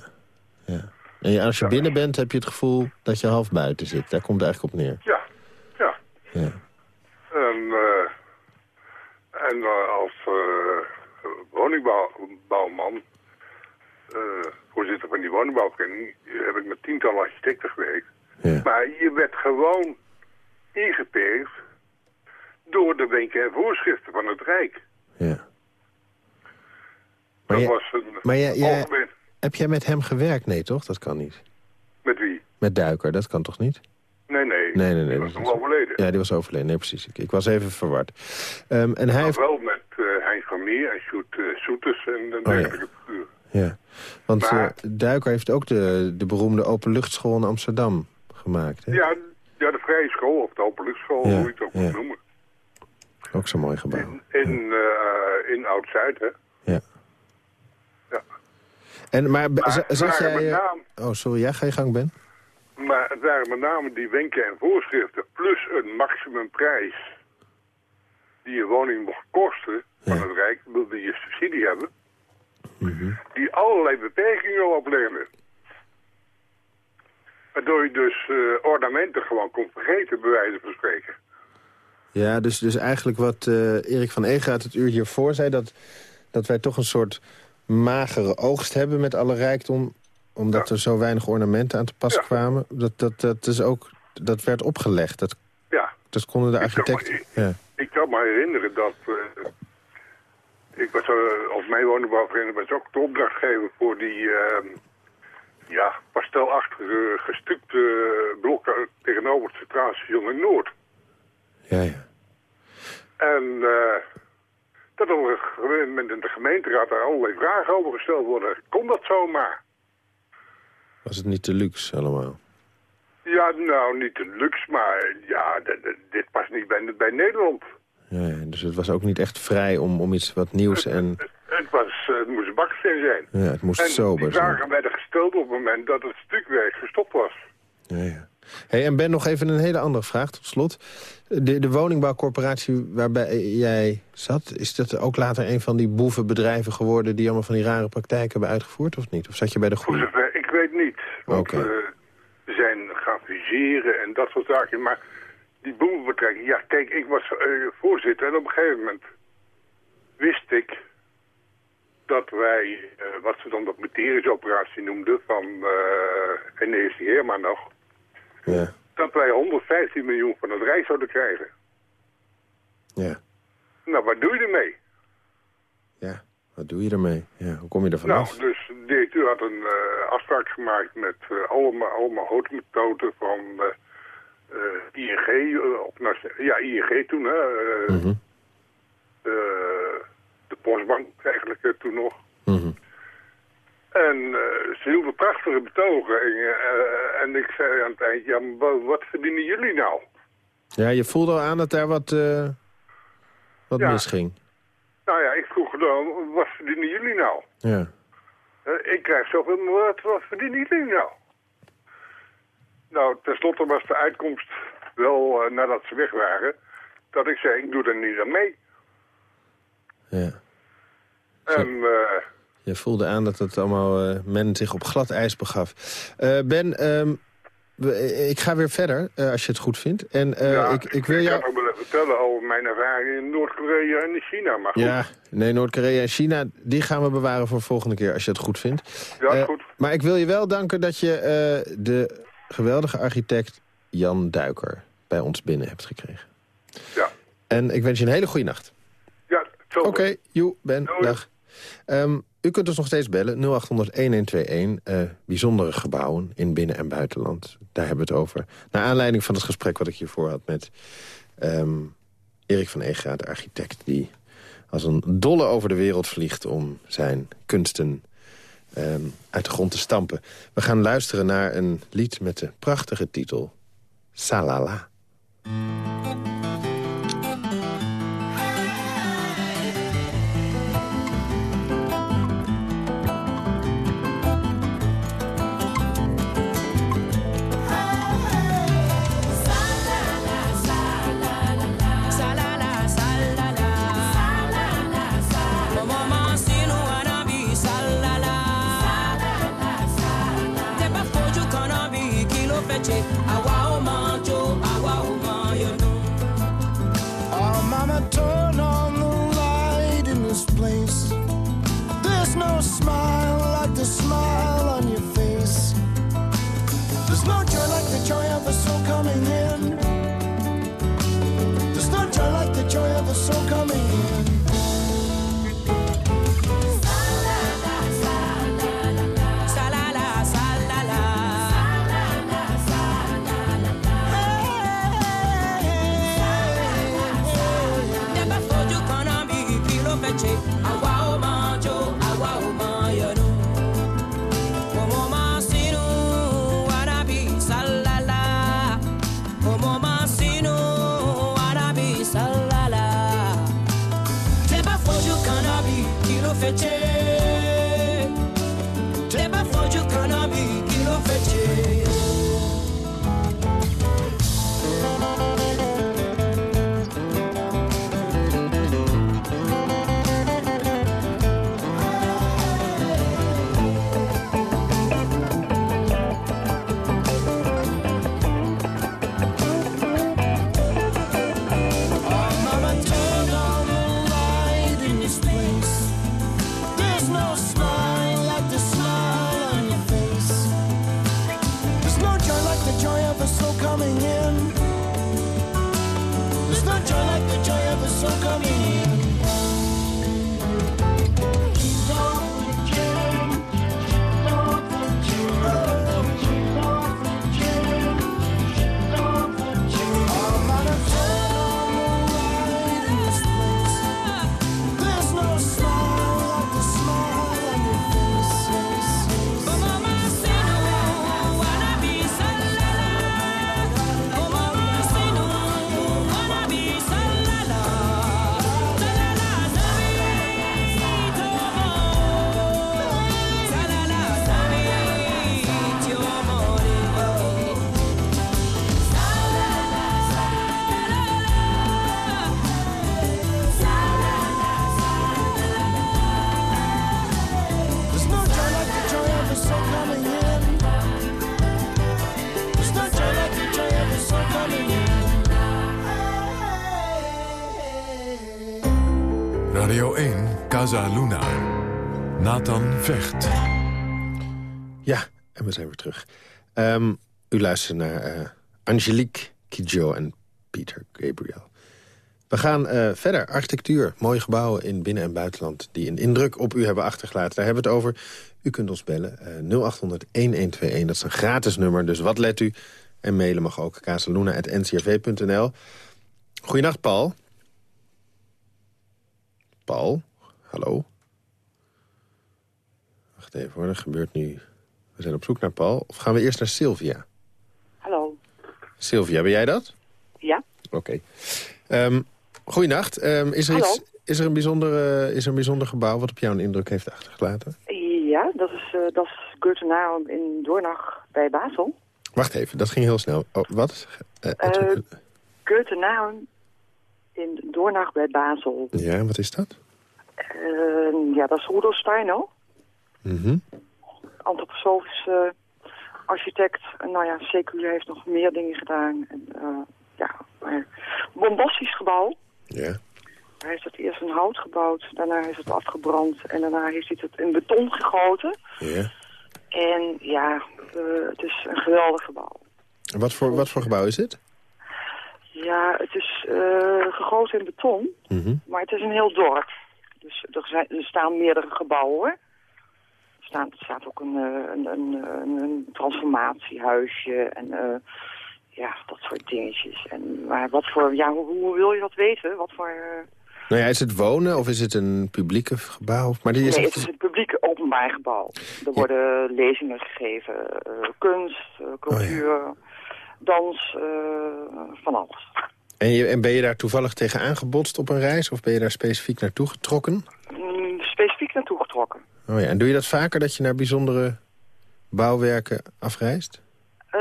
ja. En als je binnen bent, heb je het gevoel dat je half buiten zit. Daar komt het eigenlijk op neer. ja, ja. Ja. En, eh, en eh, als eh, woningbouwman, voorzitter van die woningbouwvereniging, heb ik met tientallen architecten gewerkt. Ja. Maar je werd gewoon ingeperkt door de wenken en voorschriften van het Rijk. ja. Maar, Dat was een maar algemeen... heb jij met hem gewerkt? Nee, toch? Dat kan niet. Met wie? Met Duiker, dat kan toch niet? Nee, nee. Nee, nee, nee. Die was nog overleden. Ja, die was overleden. Nee, precies. Ik, ik was even verward. Um, en hij heeft... wel met uh, Hein van Meer en Sjoerd uh, Soeters en de dergelijke oh, ja. ja. want maar, uh, Duiker heeft ook de, de beroemde openluchtschool in Amsterdam gemaakt. Hè? Ja, ja, de vrije school of de openluchtschool, ja, hoe je het ook ja. moet noemen. Ook zo'n mooi gebouw. In, in, uh, in Oud-Zuid, hè? Ja. En, maar, maar zeg jij... Name, oh, sorry, ja, ga je gang, Ben? Maar het waren met name die wenken en voorschriften... plus een maximumprijs die je woning mocht kosten van het Rijk... wilde je subsidie hebben... Mm -hmm. die allerlei beperkingen oplegden. Waardoor je dus uh, ornamenten gewoon kon vergeten, bij wijze van spreken. Ja, dus, dus eigenlijk wat uh, Erik van Egaat het uur hiervoor zei... Dat, dat wij toch een soort magere oogst hebben met alle rijkdom... omdat ja. er zo weinig ornamenten aan te pas Ja. kwamen. Dat, dat, dat, is ook, dat werd opgelegd. Dat, Ja, dat konden de Ik kan me- architecten... Ja. ik kan me herinneren dat... eh, ik was, eh, op mijn woningbouwvereniging was ook de opdrachtgever voor die... eh, ja, pastelachtige gestukte blokken tegenover het Centraal Station in Noord. ja, ja. En eh, dat op een gegeven moment in de gemeenteraad daar allerlei vragen over gesteld worden. Kon dat zomaar? Was het niet te luxe allemaal? Ja, nou, niet de luxe, maar ja, dit past niet bij, bij Nederland. Ja, ja, dus het was ook niet echt vrij om, om iets wat nieuws en... Het, was, eh, het moest baksteen zijn. Ja, het moest en sober die zijn. vragen werden gesteld op het moment dat het stukwerk gestopt was. Ja, ja. Hey, en Ben, nog even een hele andere vraag tot slot. De, de woningbouwcorporatie waarbij jij zat... is dat ook later een van die boevenbedrijven geworden... die allemaal van die rare praktijken hebben uitgevoerd, of niet? Of zat je bij de goede? zover, ik weet niet. Want Oké. eh, we zijn gaan fuseren en dat soort zaken. Maar die boemenbetrekking, ja kijk, ik was eh, voorzitter en op een gegeven moment wist ik dat wij, eh, wat ze dan de meteringsoperatie noemden van eh en eerste Heerma nog, Ja, dat wij 115 miljoen van het Rijk zouden krijgen. ja, Nou, wat doe je ermee? ja. Wat doe je ermee? Ja, hoe kom je er Nou, vanaf? dus de directeur had een eh, afspraak gemaakt met eh, allemaal, allemaal houtmethoden van eh, eh, ING, op, ja, ING toen, hè, Mhm, de postbank eigenlijk toen nog. mhm. En eh, ze hielden prachtige betogen. En, eh, en ik zei aan het eind, ja, wat verdienen jullie nou? Ja, je voelde al aan dat daar wat, eh, wat Ja. misging. Nou ja, ik vroeg dan, wat verdienen jullie nou? Ja, ik krijg zoveel, maar wat, wat verdienen jullie nou? Nou, tenslotte was de uitkomst wel, nadat ze weg waren, dat ik zei, ik doe er niet aan mee. ja. En eh, Je voelde aan dat het allemaal eh, men zich op glad ijs begaf. Eh, ben, ehm, we- ik ga weer verder, eh, als je het goed vindt. En eh, ja, ik, ik wil jou... kan ook wel even vertellen over mijn ervaringen in Noord-Korea en in China. Maar goed, Ja, nee, Noord-Korea en China, die gaan we bewaren voor de volgende keer, als je het goed vindt. Ja, Eh, goed. Maar ik wil je wel danken dat je eh, de geweldige architect Jan Duiker bij ons binnen hebt gekregen. ja. En ik wens je een hele goede nacht. Ja. Oké, joe, Ben, Doei. dag. Ehm, u kunt ons nog steeds bellen, 0800-1121. eh, bijzondere gebouwen in binnen- en buitenland. Daar hebben we het over. Naar aanleiding van het gesprek wat ik hiervoor had met ehm, Erik van Eega, de architect... die als een dolle over de wereld vliegt om zijn kunsten ehm, uit de grond te stampen. We gaan luisteren naar een lied met de prachtige titel Salala. Casa Luna. Nathan Vecht. Ja, en we zijn weer terug. Ehm, u luistert naar eh, Angelique Kidjo en Peter Gabriel. We gaan eh, verder. Architectuur, mooie gebouwen in binnen- en buitenland... die een indruk op u hebben achtergelaten. Daar hebben we het over. U kunt ons bellen. eh 0800-1121, dat is een gratis nummer. Dus wat let u? En mailen mag ook casaluna.ncrv.nl. Goedenacht, Paul. Paul, hallo. Wacht even hoor, er gebeurt nu... We zijn op zoek naar Paul. Of gaan we eerst naar Sylvia? Hallo. Sylvia, ben jij dat? Ja? Oké. Ehm goeienacht. Ehm, is, er iets, is, er een bijzonder, is er een bijzonder gebouw wat op jou een indruk heeft achtergelaten? Ja, dat is, eh dat is in Doornach bij Basel. Wacht even, dat ging heel snel. Oh, wat? Eh Goethenaar in Doornach bij Basel. ja, wat is dat? Eh, ja, dat is Rudolf Steiner, Mhm. antroposofisch eh, architect. Nou ja, CQ heeft nog meer dingen gedaan. En, eh, ja, maar bombastisch gebouw. Ja. Hij heeft het eerst in hout gebouwd, daarna heeft het afgebrand en daarna heeft hij het in beton gegoten. ja. En ja, eh, het is een geweldig gebouw. En Wat voor, wat voor gebouw is het? Ja, het is eh, gegoten in beton, Mhm. maar het is een heel dorp. Dus er, zijn, er staan meerdere gebouwen. hoor. Er, staan, er staat ook een, eh, een, een, een, transformatiehuisje en eh, ja, dat soort dingetjes. En, maar wat voor, ja, hoe, hoe wil je dat weten? Wat voor... eh, Nou ja, is het wonen of is het een publieke gebouw? Maar die is nee, het is een publiek openbaar gebouw. Er worden lezingen gegeven, kunst, Oh cultuur, dans, van alles. En, je, en ben je daar toevallig tegen aangebotst op een reis? Of ben je daar specifiek naartoe getrokken? Mm, specifiek naartoe getrokken. Oh ja, en doe je dat vaker dat je naar bijzondere bouwwerken afreist? Eh,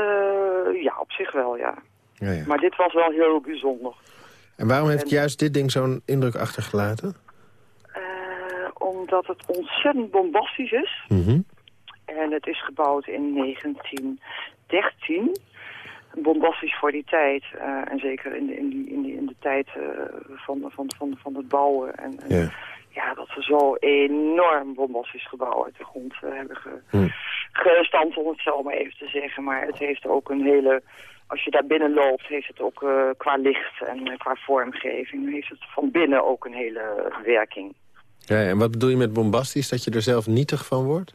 ja, op zich wel, ja. Ja, ja. Maar dit was wel heel bijzonder. En waarom heeft En- juist dit ding zo'n indruk achtergelaten? Eh, omdat het ontzettend bombastisch is. Mhm. En het is gebouwd in 1913. Bombastisch voor die tijd. eh, en zeker in de, in die, in die, in de tijd eh, van, van, van, van het bouwen. En, en Ja. ja, dat we zo enorm bombastisch gebouw uit de grond eh, hebben ge, Hm. gestampt, om het zo maar even te zeggen. Maar het heeft ook een hele... Als je daar binnen loopt, heeft het ook qua licht en qua vormgeving... heeft het van binnen ook een hele werking. Ja, en wat bedoel je met bombastisch? Dat je er zelf nietig van wordt?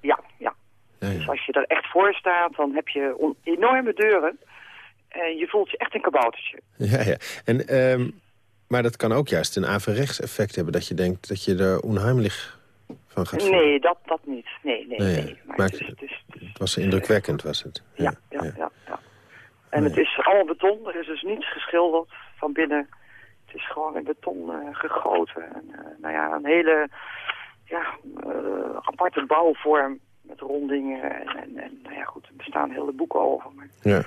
Ja, ja. Ja, Dus als je er echt voor staat, dan heb je enorme deuren. En je voelt je echt een kaboutertje. ja. ja. En, ehm, maar dat kan ook juist een averechts effect hebben... dat je denkt dat je er onheimlich van gaat voelen. Nee, dat, dat niet. Nee, nee, Nee, nee. Maar, maar het, is, het, is, Het was indrukwekkend, was het. ja, ja, ja, ja. En het is allemaal beton. Er is dus niets geschilderd van binnen. Het is gewoon in beton eh, gegoten. En, eh, nou ja, een hele... ja, eh, aparte bouwvorm met rondingen. En, en, en, nou ja, goed, er bestaan hele boeken over. Maar, Ja.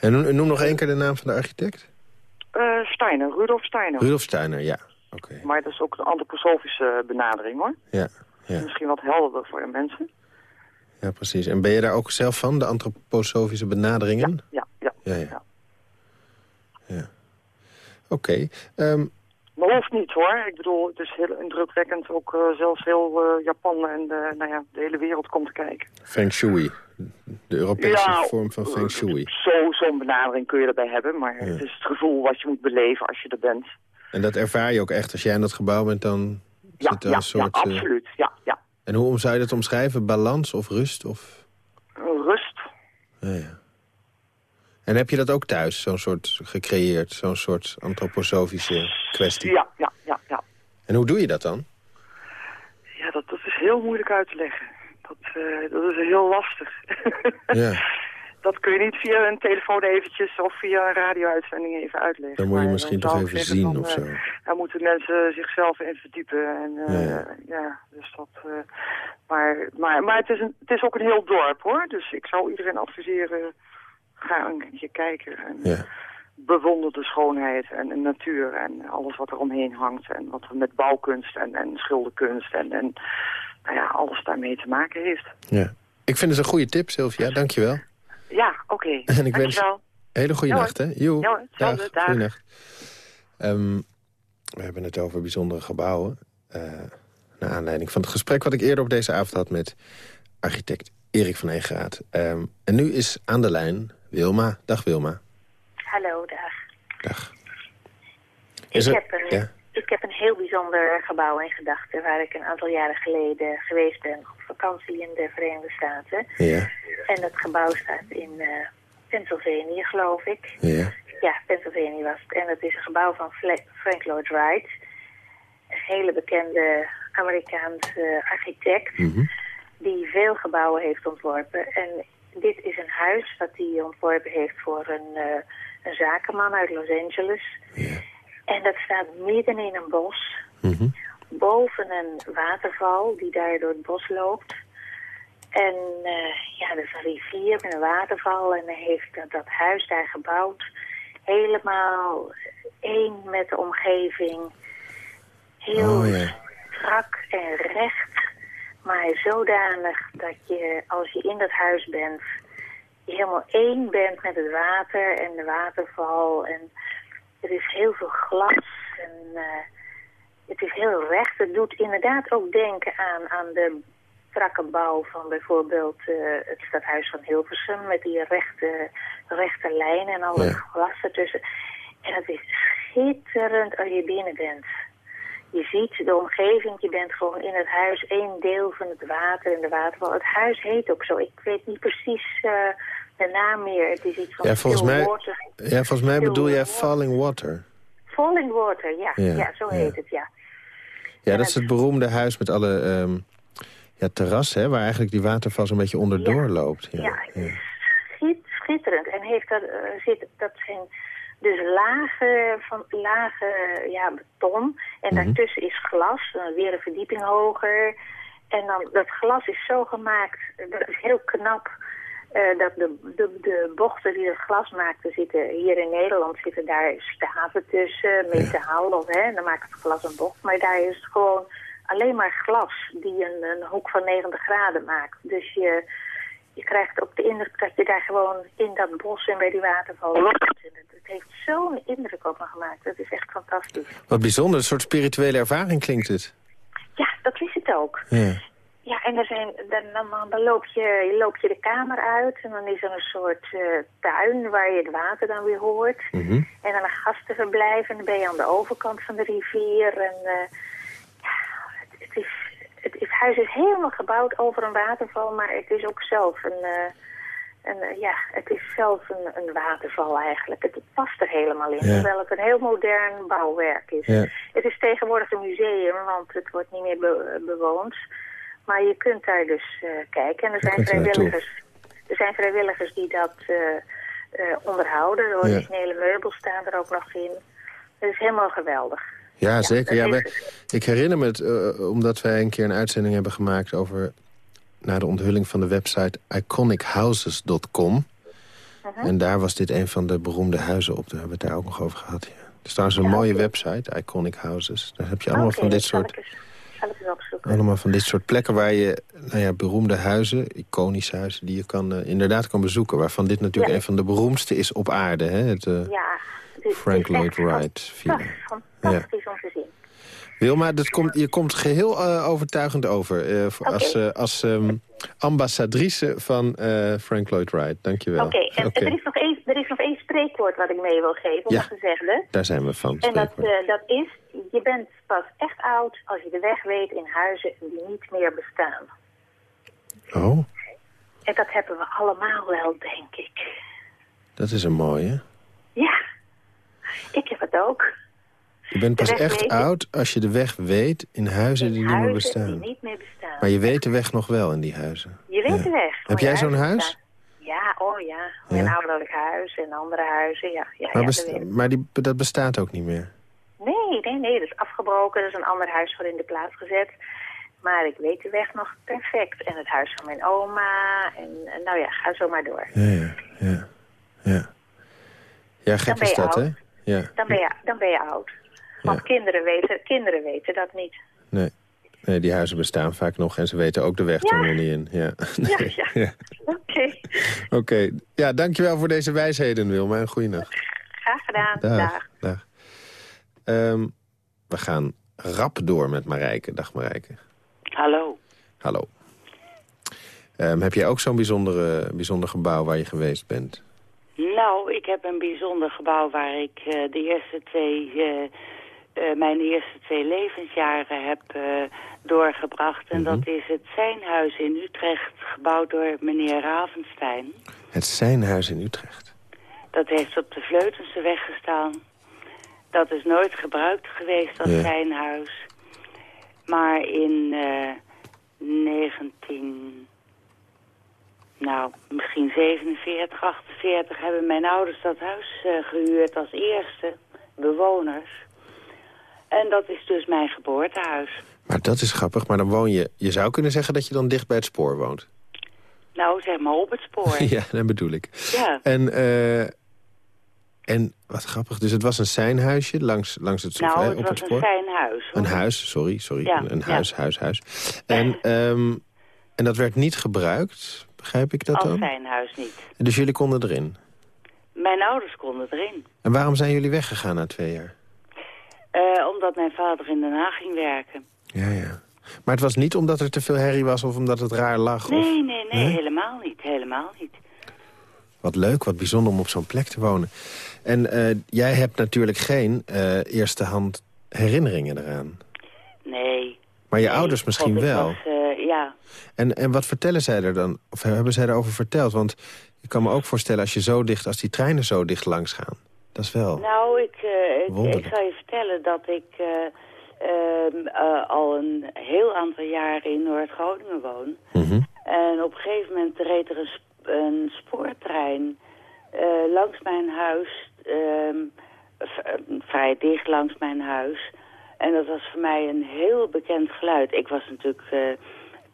En noem, noem nog één keer de naam van de architect. Eh, Steiner, Rudolf Steiner. Rudolf Steiner, ja. Oké. Maar dat is ook een antroposofische benadering, hoor. Ja, ja. Misschien wat helderder voor de mensen. ja, precies. En ben je daar ook zelf van, de antroposofische benaderingen? Ja, ja. Ja, ja. ja. Oké. ehm, Maar hoeft niet, hoor. Ik bedoel, het is heel indrukwekkend. Ook eh, zelfs heel eh, Japan en de, nou ja, de hele wereld komt kijken. Feng Shui. De Europese Ja, vorm van Feng Shui. Zo, zo'n benadering kun je erbij hebben. Maar het is het gevoel wat je moet beleven als je er bent. En dat ervaar je ook echt. Als jij in dat gebouw bent, dan Ja, zit er ja, een soort... ja, eh, absoluut. Ja, ja. En hoe zou je dat omschrijven? Balans of rust? Of... Rust. Ja, ja. En heb je dat ook thuis, zo'n soort gecreëerd? Zo'n soort antroposofische kwestie? Ja, ja, ja, ja. En hoe doe je dat dan? Ja, dat, dat is heel moeilijk uit te leggen. Dat, eh, dat is heel lastig. Ja. dat kun je niet via een telefoon eventjes of via een radio-uitzending even uitleggen. Dan moet je misschien toch even zeggen zien of eh, zo. Daar moeten mensen zichzelf in verdiepen. En, eh, Ja, ja. dus dat, maar maar, maar het, is een, het is ook een heel dorp, hoor. Dus ik zou iedereen adviseren, ga een keer kijken. En Ja. bewonder de schoonheid en de natuur en alles wat er omheen hangt. En wat er met bouwkunst en, en schilderkunst en, en nou ja, alles daarmee te maken heeft. ja. Ik vind het een goede tip, Sylvia. Dankjewel. Ja, oké. En ik wens Dankjewel. hele goede nacht, hè? hetzelfde. Dag. Goeienacht. Ehm, we hebben het over bijzondere gebouwen. eh naar aanleiding van het gesprek wat ik eerder op deze avond had... met architect Erik van Eegeraad. Ehm, en nu is aan de lijn Wilma. Dag Wilma. Hallo, dag. Dag. Ik er- heb, een, Ja. ik heb een heel bijzonder gebouw in gedachten... waar ik een aantal jaren geleden geweest ben op vakantie in de Verenigde Staten. Ja. En dat gebouw staat in eh Pennsylvania, geloof ik. Ja. Ja, Pennsylvania was het. En het is een gebouw van Frank Lloyd Wright. Een hele bekende Amerikaanse architect... Mhm. die veel gebouwen heeft ontworpen. En dit is een huis dat hij ontworpen heeft voor een, eh, een zakenman uit Los Angeles. En dat staat midden in een bos, Mhm. boven een waterval die daar door het bos loopt. En eh, ja, er is een rivier met een waterval en hij heeft dat, dat huis daar gebouwd. Helemaal één met de omgeving. Heel Oh ja. strak en recht. Maar zodanig dat je, als je in dat huis bent, je helemaal één bent met het water en de waterval. En er is heel veel glas en eh, het is heel recht. Het doet inderdaad ook denken aan, aan de strakke bouw van bijvoorbeeld eh, het stadhuis van Hilversum... met die rechte, rechte lijnen en al het Ja. glas ertussen. En het is schitterend als je binnen bent. Je ziet de omgeving, je bent gewoon in het huis één deel van het water en de waterval. Het huis heet ook zo. Ik weet niet precies eh, de naam meer. Het is iets van Ja, volgens mij, Water. ja, volgens mij Still bedoel jij. Falling Water. Falling Water, ja. Ja, Ja, zo ja. heet het, ja. Ja, dat is het beroemde huis met alle ehm ja, terrassen... Hè, waar eigenlijk die waterval zo'n beetje onderdoor loopt. Ja. Ja, schitterend. En heeft dat, eh, zit, dat zijn dus lage, van, lage ja, beton. En Mhm. daartussen is glas, weer een verdieping hoger. En dan, dat glas is zo gemaakt, dat is heel knap... eh, dat de, de, de bochten die het glas maakten zitten, hier in Nederland zitten daar staven tussen, metaal, of, hè, dan maakt het glas een bocht. Maar daar is het gewoon alleen maar glas die een, een hoek van 90 graden maakt. Dus je, je krijgt ook de indruk dat je daar gewoon in dat bos en bij die waterval loopt. Het, heeft zo'n indruk op me gemaakt. Dat is echt fantastisch. Wat bijzonder, een soort spirituele ervaring klinkt het. Ja, dat is het ook. Ja. Ja, en er zijn, dan, dan, dan loop, je, loop je de kamer uit en dan is er een soort eh, tuin waar je het water dan weer hoort. Mhm. En dan een gastenverblijf en dan ben je aan de overkant van de rivier. En eh, ja, het, het is, het, het huis is helemaal gebouwd over een waterval, maar het is ook zelf een... eh, een, eh, ja, het is zelf een, een waterval eigenlijk. Het past er helemaal in, Ja. terwijl het een heel modern bouwwerk is. Ja. Het is tegenwoordig een museum, want het wordt niet meer be- bewoond. Maar je kunt daar dus eh, kijken. En er zijn er vrijwilligers, er zijn vrijwilligers die dat onderhouden. De originele meubels staan er ook nog in. Het is helemaal geweldig. Ja, zeker. Ja, wij, ik herinner me het, eh, omdat wij een keer een uitzending hebben gemaakt... over naar de onthulling van de website iconichouses.com. Mhm. En daar was dit een van de beroemde huizen op. Daar hebben we het daar ook nog over gehad. Ja. Het is trouwens een Ja, mooie website, Iconic Houses. Daar heb je allemaal van dit soort... eens-. Allemaal van dit soort plekken waar je nou ja, beroemde huizen, iconische huizen... die je kan, eh, inderdaad kan bezoeken. Waarvan dit natuurlijk Ja. een van de beroemdste is op aarde. Hè? Het eh, Ja, is- Frank Lloyd Wright. Fantastisch, fantastisch om te zien. Wilma, dat komt, je komt geheel eh, overtuigend over. eh. Als, eh, als ehm, ambassadrice van Frank Lloyd Wright. Dankjewel. Oké, Oké, er, is nog één, er is nog één spreekwoord wat ik mee wil geven, Ja. ja. gezegde. Daar zijn we van. En dat, dat is, je bent pas echt oud als je de weg weet in huizen die niet meer bestaan. Oh, En dat hebben we allemaal wel, denk ik. dat is een mooie. Ja, ik heb het ook. Je bent pas echt oud als je de weg weet in huizen die niet meer Huizen bestaan. die niet meer bestaan. Maar je weet de weg nog wel in die huizen. Je weet Ja. de weg. Heb jij zo'n huis? Ja, oh ja. Mijn Ja. ouderlijk huis en andere huizen, ja. ja, Maar, ja maar die, dat bestaat ook niet meer. Nee, nee, nee, dat is afgebroken. Er is een ander huis voor in de plaats gezet. Maar ik weet de weg nog perfect. En het huis van mijn oma. En, nou ja, ga zo maar door. Ja, ja, ja. Ja, ja gek is dat, hè? Ja, Dan ben je, dan ben je oud. Want kinderen, weten, kinderen weten dat niet. nee. Nee, die huizen bestaan vaak nog en ze weten ook de weg Ja. er nog niet in. Ja. Ja, Nee. ja. ja. Oké, Oké, ja, dankjewel voor deze wijsheden, Wilma. En goeienacht. graag gedaan. Dag. Dag. Dag. Ehm, we gaan rap door met Marijke. Dag Marijke. Hallo. Hallo. Ehm, heb jij ook zo'n bijzondere, bijzonder gebouw waar je geweest bent? Nou, ik heb een bijzonder gebouw waar ik eh, de eerste twee, eh, eh, mijn eerste twee levensjaren heb doorgebracht. En dat is het Zijnhuis in Utrecht, gebouwd door meneer Ravenstein. Het Zijnhuis in Utrecht. Dat heeft op de Vleutenseweg gestaan. Dat is nooit gebruikt geweest, dat Ja. Zijnhuis. Maar in eh 19... Nou, misschien 47, 48 hebben mijn ouders dat huis eh, gehuurd als eerste bewoners. En dat is dus mijn geboortehuis. Maar dat is grappig, maar dan woon je... Je zou kunnen zeggen dat je dan dicht bij het spoor woont. Nou, zeg maar op het spoor. ja, dat bedoel ik. Ja. En, eh, en wat grappig, dus het was een seinhuisje langs, langs het, Nou, het op was het een spoor? fijn huis. hoor. Een huis, sorry, sorry. Ja, een, een ja. huis, huis, huis. En, ehm, en dat werd niet gebruikt, begrijp ik dat Als dan? fijn huis niet. Dus jullie konden erin. Mijn ouders konden erin. En waarom zijn jullie weggegaan na twee jaar? Eh, omdat mijn vader in Den Haag ging werken. Ja, ja. Maar het was niet omdat er te veel herrie was of omdat het raar lag? Of... Nee, nee, nee, Nee? helemaal niet. Helemaal niet. Wat leuk, wat bijzonder om op zo'n plek te wonen. En eh, jij hebt natuurlijk geen eh eerste hand herinneringen eraan. Nee. Maar je Nee, ouders misschien wel. was, ja. En, en wat vertellen zij er dan? Of hebben zij erover verteld? Want ik kan me ook voorstellen als je zo dicht, als die treinen zo dicht langs gaan. Dat is wel. Nou, ik, eh, ik, ik zal je vertellen dat ik eh, ehm, eh, al een heel aantal jaren in Noord-Groningen woon. Mhm. En op een gegeven moment reed er een, sp- een spoortrein langs mijn huis, ehm, eh, vrij dicht langs mijn huis. En dat was voor mij een heel bekend geluid. Ik was natuurlijk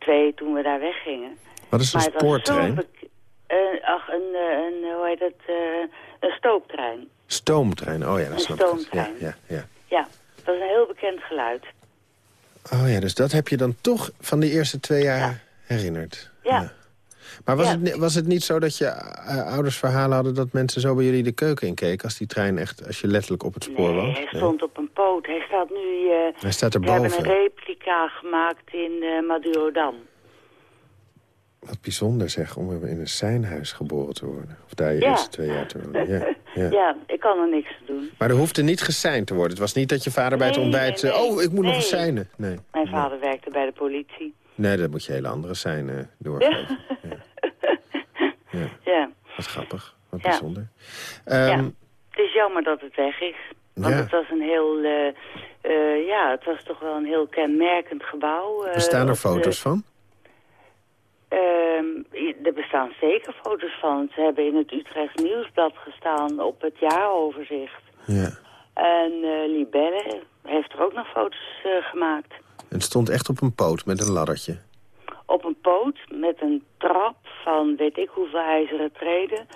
twee toen we daar weggingen. Wat is een spoortrein? eh, ach, een, eh, een, hoe heet het, eh, een stoomtrein. Stoomtrein, oh ja, dat Een snap ik. stoomtrein. Ja, ja, ja. Ja, dat was een heel bekend geluid. Oh ja, dus dat heb je dan toch van die eerste twee jaar herinnerd. Ja. Maar was, Ja. het, was het niet zo dat je eh, ouders verhalen hadden... dat mensen zo bij jullie de keuken inkeken... als die trein echt, als je letterlijk op het spoor Nee, woont? hij stond op een poot. Hij staat nu... eh Hij staat we hebben een replica gemaakt in eh Madurodam. Wat bijzonder zeg, om in een seinhuis geboren te worden. Of daar je Ja. eerste twee jaar te wonen. Ja, ja. Ja. ik kan er niks aan doen. Maar er hoefde niet geseind te worden. Het was niet dat je vader bij het ontbijt... nee, zei, nee. oh, ik moet nog Nee. een seinen. Nee. Mijn vader werkte bij de politie. nee, dat moet je hele andere seinen doorgeven. Ja. Ja. Wat grappig, wat Ja. bijzonder. ja. Ehm, Het is jammer dat het weg is. Want Ja. het was een heel... eh, eh, ja, het was toch wel een heel kenmerkend gebouw. eh, bestaan er op de- foto's van? Ehm, er bestaan zeker foto's van. Ze hebben in het Utrechts Nieuwsblad gestaan op het jaaroverzicht. Ja. En Libelle heeft er ook nog foto's gemaakt. Het stond echt op een poot met een laddertje. Op een poot met een trap van weet ik hoeveel ijzeren treden.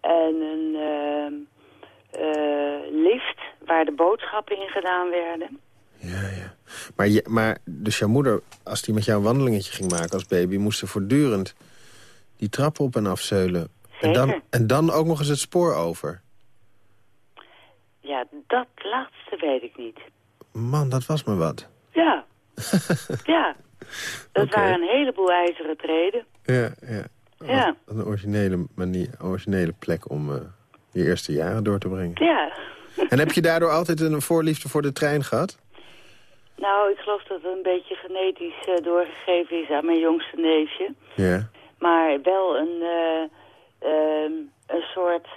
En een ehm, eh, lift waar de boodschappen in gedaan werden. Maar, je, maar dus jouw moeder, als die met jou een wandelingetje ging maken als baby... moest ze voortdurend die trappen op en afzeulen. En dan, Zeker. en dan ook nog eens het spoor over. Ja, dat laatste weet ik niet. Man, dat was me wat. Ja. ja. Dat waren een heleboel ijzeren treden. Ja, ja. Ja. Wat een originele, manier, originele plek om eh, je eerste jaren door te brengen. Ja. En heb je daardoor altijd een voorliefde voor de trein gehad? Nou, ik geloof dat het een beetje genetisch eh, doorgegeven is aan mijn jongste neefje. Ja. Maar wel een, eh, ehm, een soort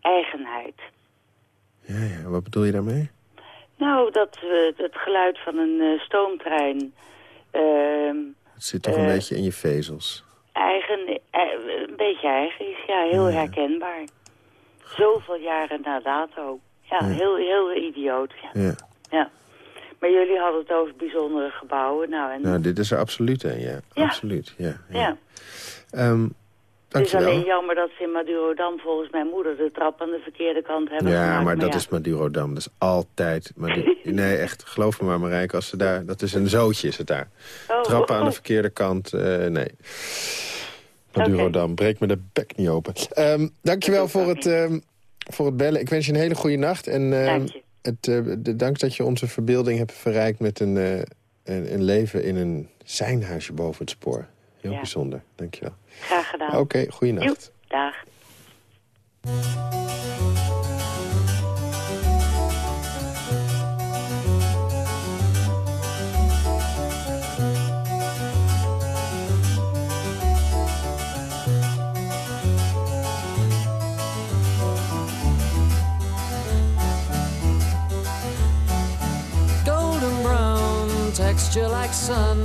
eigenheid. Ja, ja. Wat bedoel je daarmee? Nou, dat het geluid van een stoomtrein... ehm, Het zit toch een beetje in je vezels. Eigen, eh, een beetje eigen is. Ja, heel herkenbaar. Zoveel jaren na dato. Ja, heel, heel idioot. Ja. Ja. ja. Maar jullie hadden het over bijzondere gebouwen. Nou, en, Nou, dit is er absoluut een, ja. Ja. Absoluut, ja. ja. Ehm Het is alleen jammer dat ze in Madurodam volgens mijn moeder de trap aan de verkeerde kant hebben Ja, gemaakt. maar dat ja. is Madurodam. Dat is altijd... Madu nee, echt, geloof me maar, Marijke. Als ze daar, dat is een zootje, is het daar. Oh. Trappen aan de verkeerde kant, eh, nee. Madurodam, breek me de bek niet open. Ehm dankjewel voor het, ehm, voor het bellen. Ik wens je een hele goede nacht. En ehm, Dank je. Het, eh, de, dank dat je onze verbeelding hebt verrijkt... met een, eh, een, een leven in een seinhuisje boven het spoor. Heel Ja. bijzonder, dankjewel. Graag gedaan. Oké, goeienacht. Joep, dag. golden brown texture like sun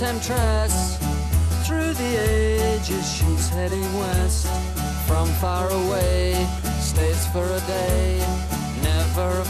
temptress. Through the ages, she's heading west. From far away, stays for a day. Never a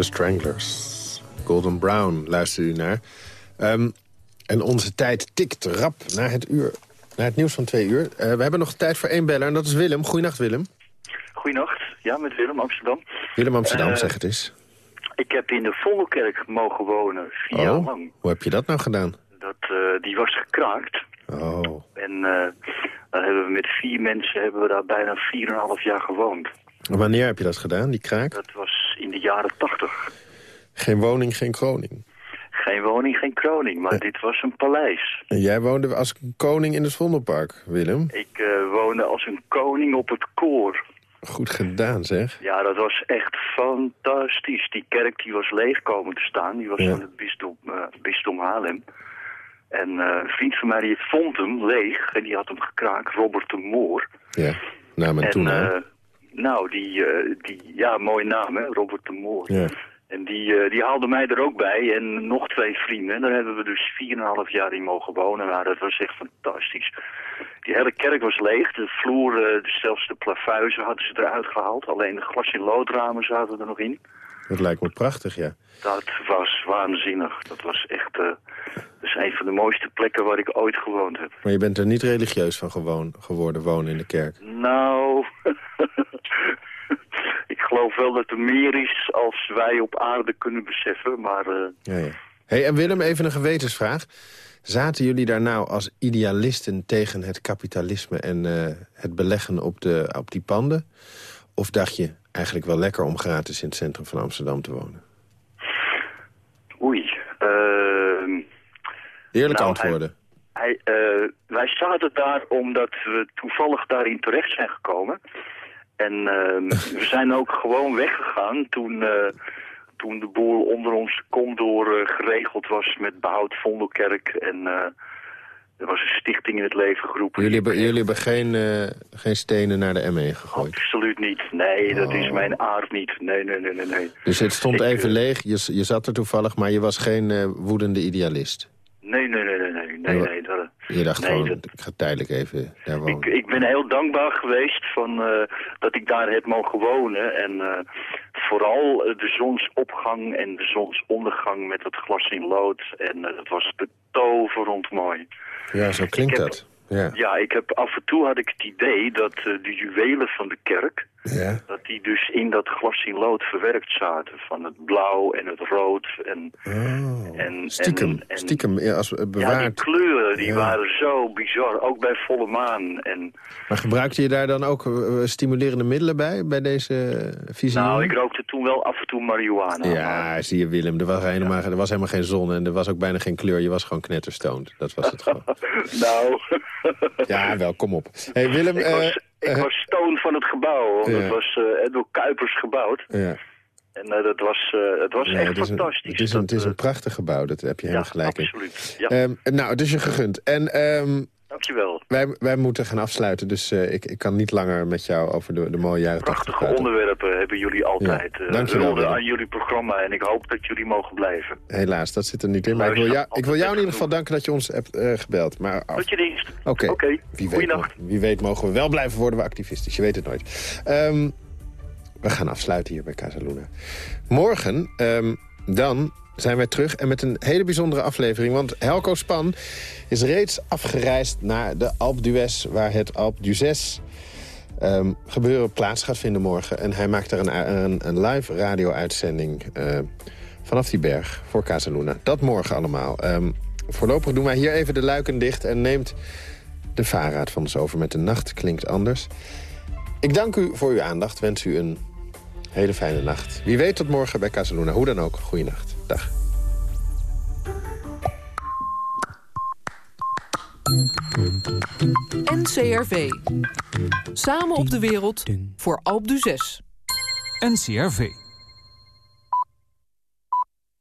The Stranglers. Golden Brown luister u naar. Ehm, en onze tijd tikt rap naar het, uur, naar het nieuws van twee uur. Eh, we hebben nog tijd voor één beller en dat is Willem. Goeienacht, Willem. Goeienacht, ja, met Willem Amsterdam. Willem Amsterdam, Eh, zeg het eens. Ik heb in de Vondelkerk mogen wonen, vier jaar Oh, lang. hoe heb je dat nou gedaan? Dat, eh, die was gekraakt. Oh, En daar hebben we met vier mensen hebben we daar bijna 4,5 jaar gewoond. Wanneer heb je dat gedaan, die kraak? Dat was in de jaren 80. Geen woning, geen kroning. Geen woning, geen kroning, maar dit was een paleis. En jij woonde als koning in het Vondelpark, Willem. Ik eh, woonde als een koning op het koor. Goed gedaan, zeg. Ja, dat was echt fantastisch. Die kerk die was leeg komen te staan. Die was Ja. van het bisdom, eh, bisdom Haarlem. En eh, een vriend van mij die vond hem leeg en die had hem gekraakt, Robert de Moor. Ja, naam en en. Nou, die, eh, die, ja, mooie naam hè, Robert de Moor. Ja. En die, eh, die haalde mij er ook bij en nog twee vrienden. En daar hebben we dus 4,5 jaar in mogen wonen. Nou, dat was echt fantastisch. Die hele kerk was leeg. De vloer, eh, dus zelfs de plafuizen hadden ze eruit gehaald. Alleen de glas- en loodramen zaten er nog in. Dat lijkt me prachtig, ja. Dat was waanzinnig. Dat was echt... dat is een van de mooiste plekken waar ik ooit gewoond heb. Maar je bent er niet religieus van gewoon, geworden, wonen in de kerk. Nou... ik geloof wel dat er meer is als wij op aarde kunnen beseffen. Maar eh, Ja, ja. Hey, en Willem, even een gewetensvraag. Zaten jullie daar nou als idealisten tegen het kapitalisme... en eh, het beleggen op, de, op die panden? Of dacht je eigenlijk wel lekker om gratis in het centrum van Amsterdam te wonen? oei. ehm, Eerlijk Nou, antwoorden. Hij, eh, wij zaten daar omdat we toevallig daarin terecht zijn gekomen. En ehm, we zijn ook gewoon weggegaan toen, eh, toen de boel onder ons kom door eh, geregeld was met behoud Vondelkerk. En eh, er was een stichting in het leven geroepen. Jullie hebben, jullie hebben geen, geen stenen naar de M1 gegooid. Absoluut niet. Nee, dat is Oh. mijn aard niet. Nee, nee, nee, nee. nee. Dus het stond Ik, even leeg, je, je zat er toevallig... maar je was geen woedende idealist. Nee, nee, nee, nee, nee, nee, nee. Dat, Je dacht Nee, gewoon, dat- ik ga tijdelijk even daar wonen. Ik, ik ben heel dankbaar geweest van, eh, dat ik daar heb mogen wonen. En eh, vooral eh, de zonsopgang en de zonsondergang met het glas in lood. En eh, dat was betoverend mooi. Ja, zo klinkt heb- dat. Ja. Ja, ik heb, af en toe had ik het idee dat eh, de juwelen van de kerk... Ja. dat die dus in dat glas in lood verwerkt zaten. Van het blauw en het rood. En, en, Oh. Stiekem, en, en- stiekem ja, als, eh, ja, die bewaard. kleuren die Ja. waren zo bizar. Ook bij volle maan. En, Maar gebruikte je daar dan ook eh, stimulerende middelen bij, bij deze eh, visie? Nou, ik rookte toen wel af en toe marihuana. Ja, zie je Willem, er was, helemaal, er was helemaal geen zon en er was ook bijna geen kleur. Je was gewoon knetterstoned. Dat was het gewoon. nou, Ja, wel, kom op. Hey, Willem, ik, eh, was, ik eh, was stoon van het gebouw. Want het was eh, door Kuipers gebouwd. ja. En eh, dat was, eh, het was Nee, echt het is een, fantastisch. het is een, het is een prachtig gebouw, dat heb je helemaal gelijk in. absoluut. Ja, Ehm, nou, het is je gegund. En ehm, dankjewel. wij, wij moeten gaan afsluiten, dus eh, ik, ik kan niet langer met jou over de, de mooie jaren 80 Prachtige onderwerpen hebben jullie altijd. Ja, eh dankjewel, aan jullie programma. En ik hoop dat jullie mogen blijven. Helaas, dat zit er niet in. Maar ik wil, jou, ik wil jou in ieder geval danken dat je ons hebt eh, gebeld. Maar af- Tot je dienst. Oké, wie, weet, mo- wie weet mogen we wel blijven worden we activistisch. Je weet het nooit. Ehm, we gaan afsluiten hier bij Casaluna. Morgen, ehm, dan zijn wij terug en met een hele bijzondere aflevering. Want Helco Span is reeds afgereisd naar de Alpe d'Huez... waar het Alpe d'Huez ehm, gebeuren plaats gaat vinden morgen. En hij maakt een, een, een live radio-uitzending eh, vanaf die berg voor Casaluna. Dat morgen allemaal. Ehm, voorlopig doen wij hier even de luiken dicht... en neemt de vaarraad van ons over met de nacht klinkt anders. Ik dank u voor uw aandacht. Wens u een hele fijne nacht. Wie weet tot morgen bij Casaluna. Hoe dan ook. Goeienacht. Dag. NCRV. Samen op de wereld voor Alp du 6. NCRV.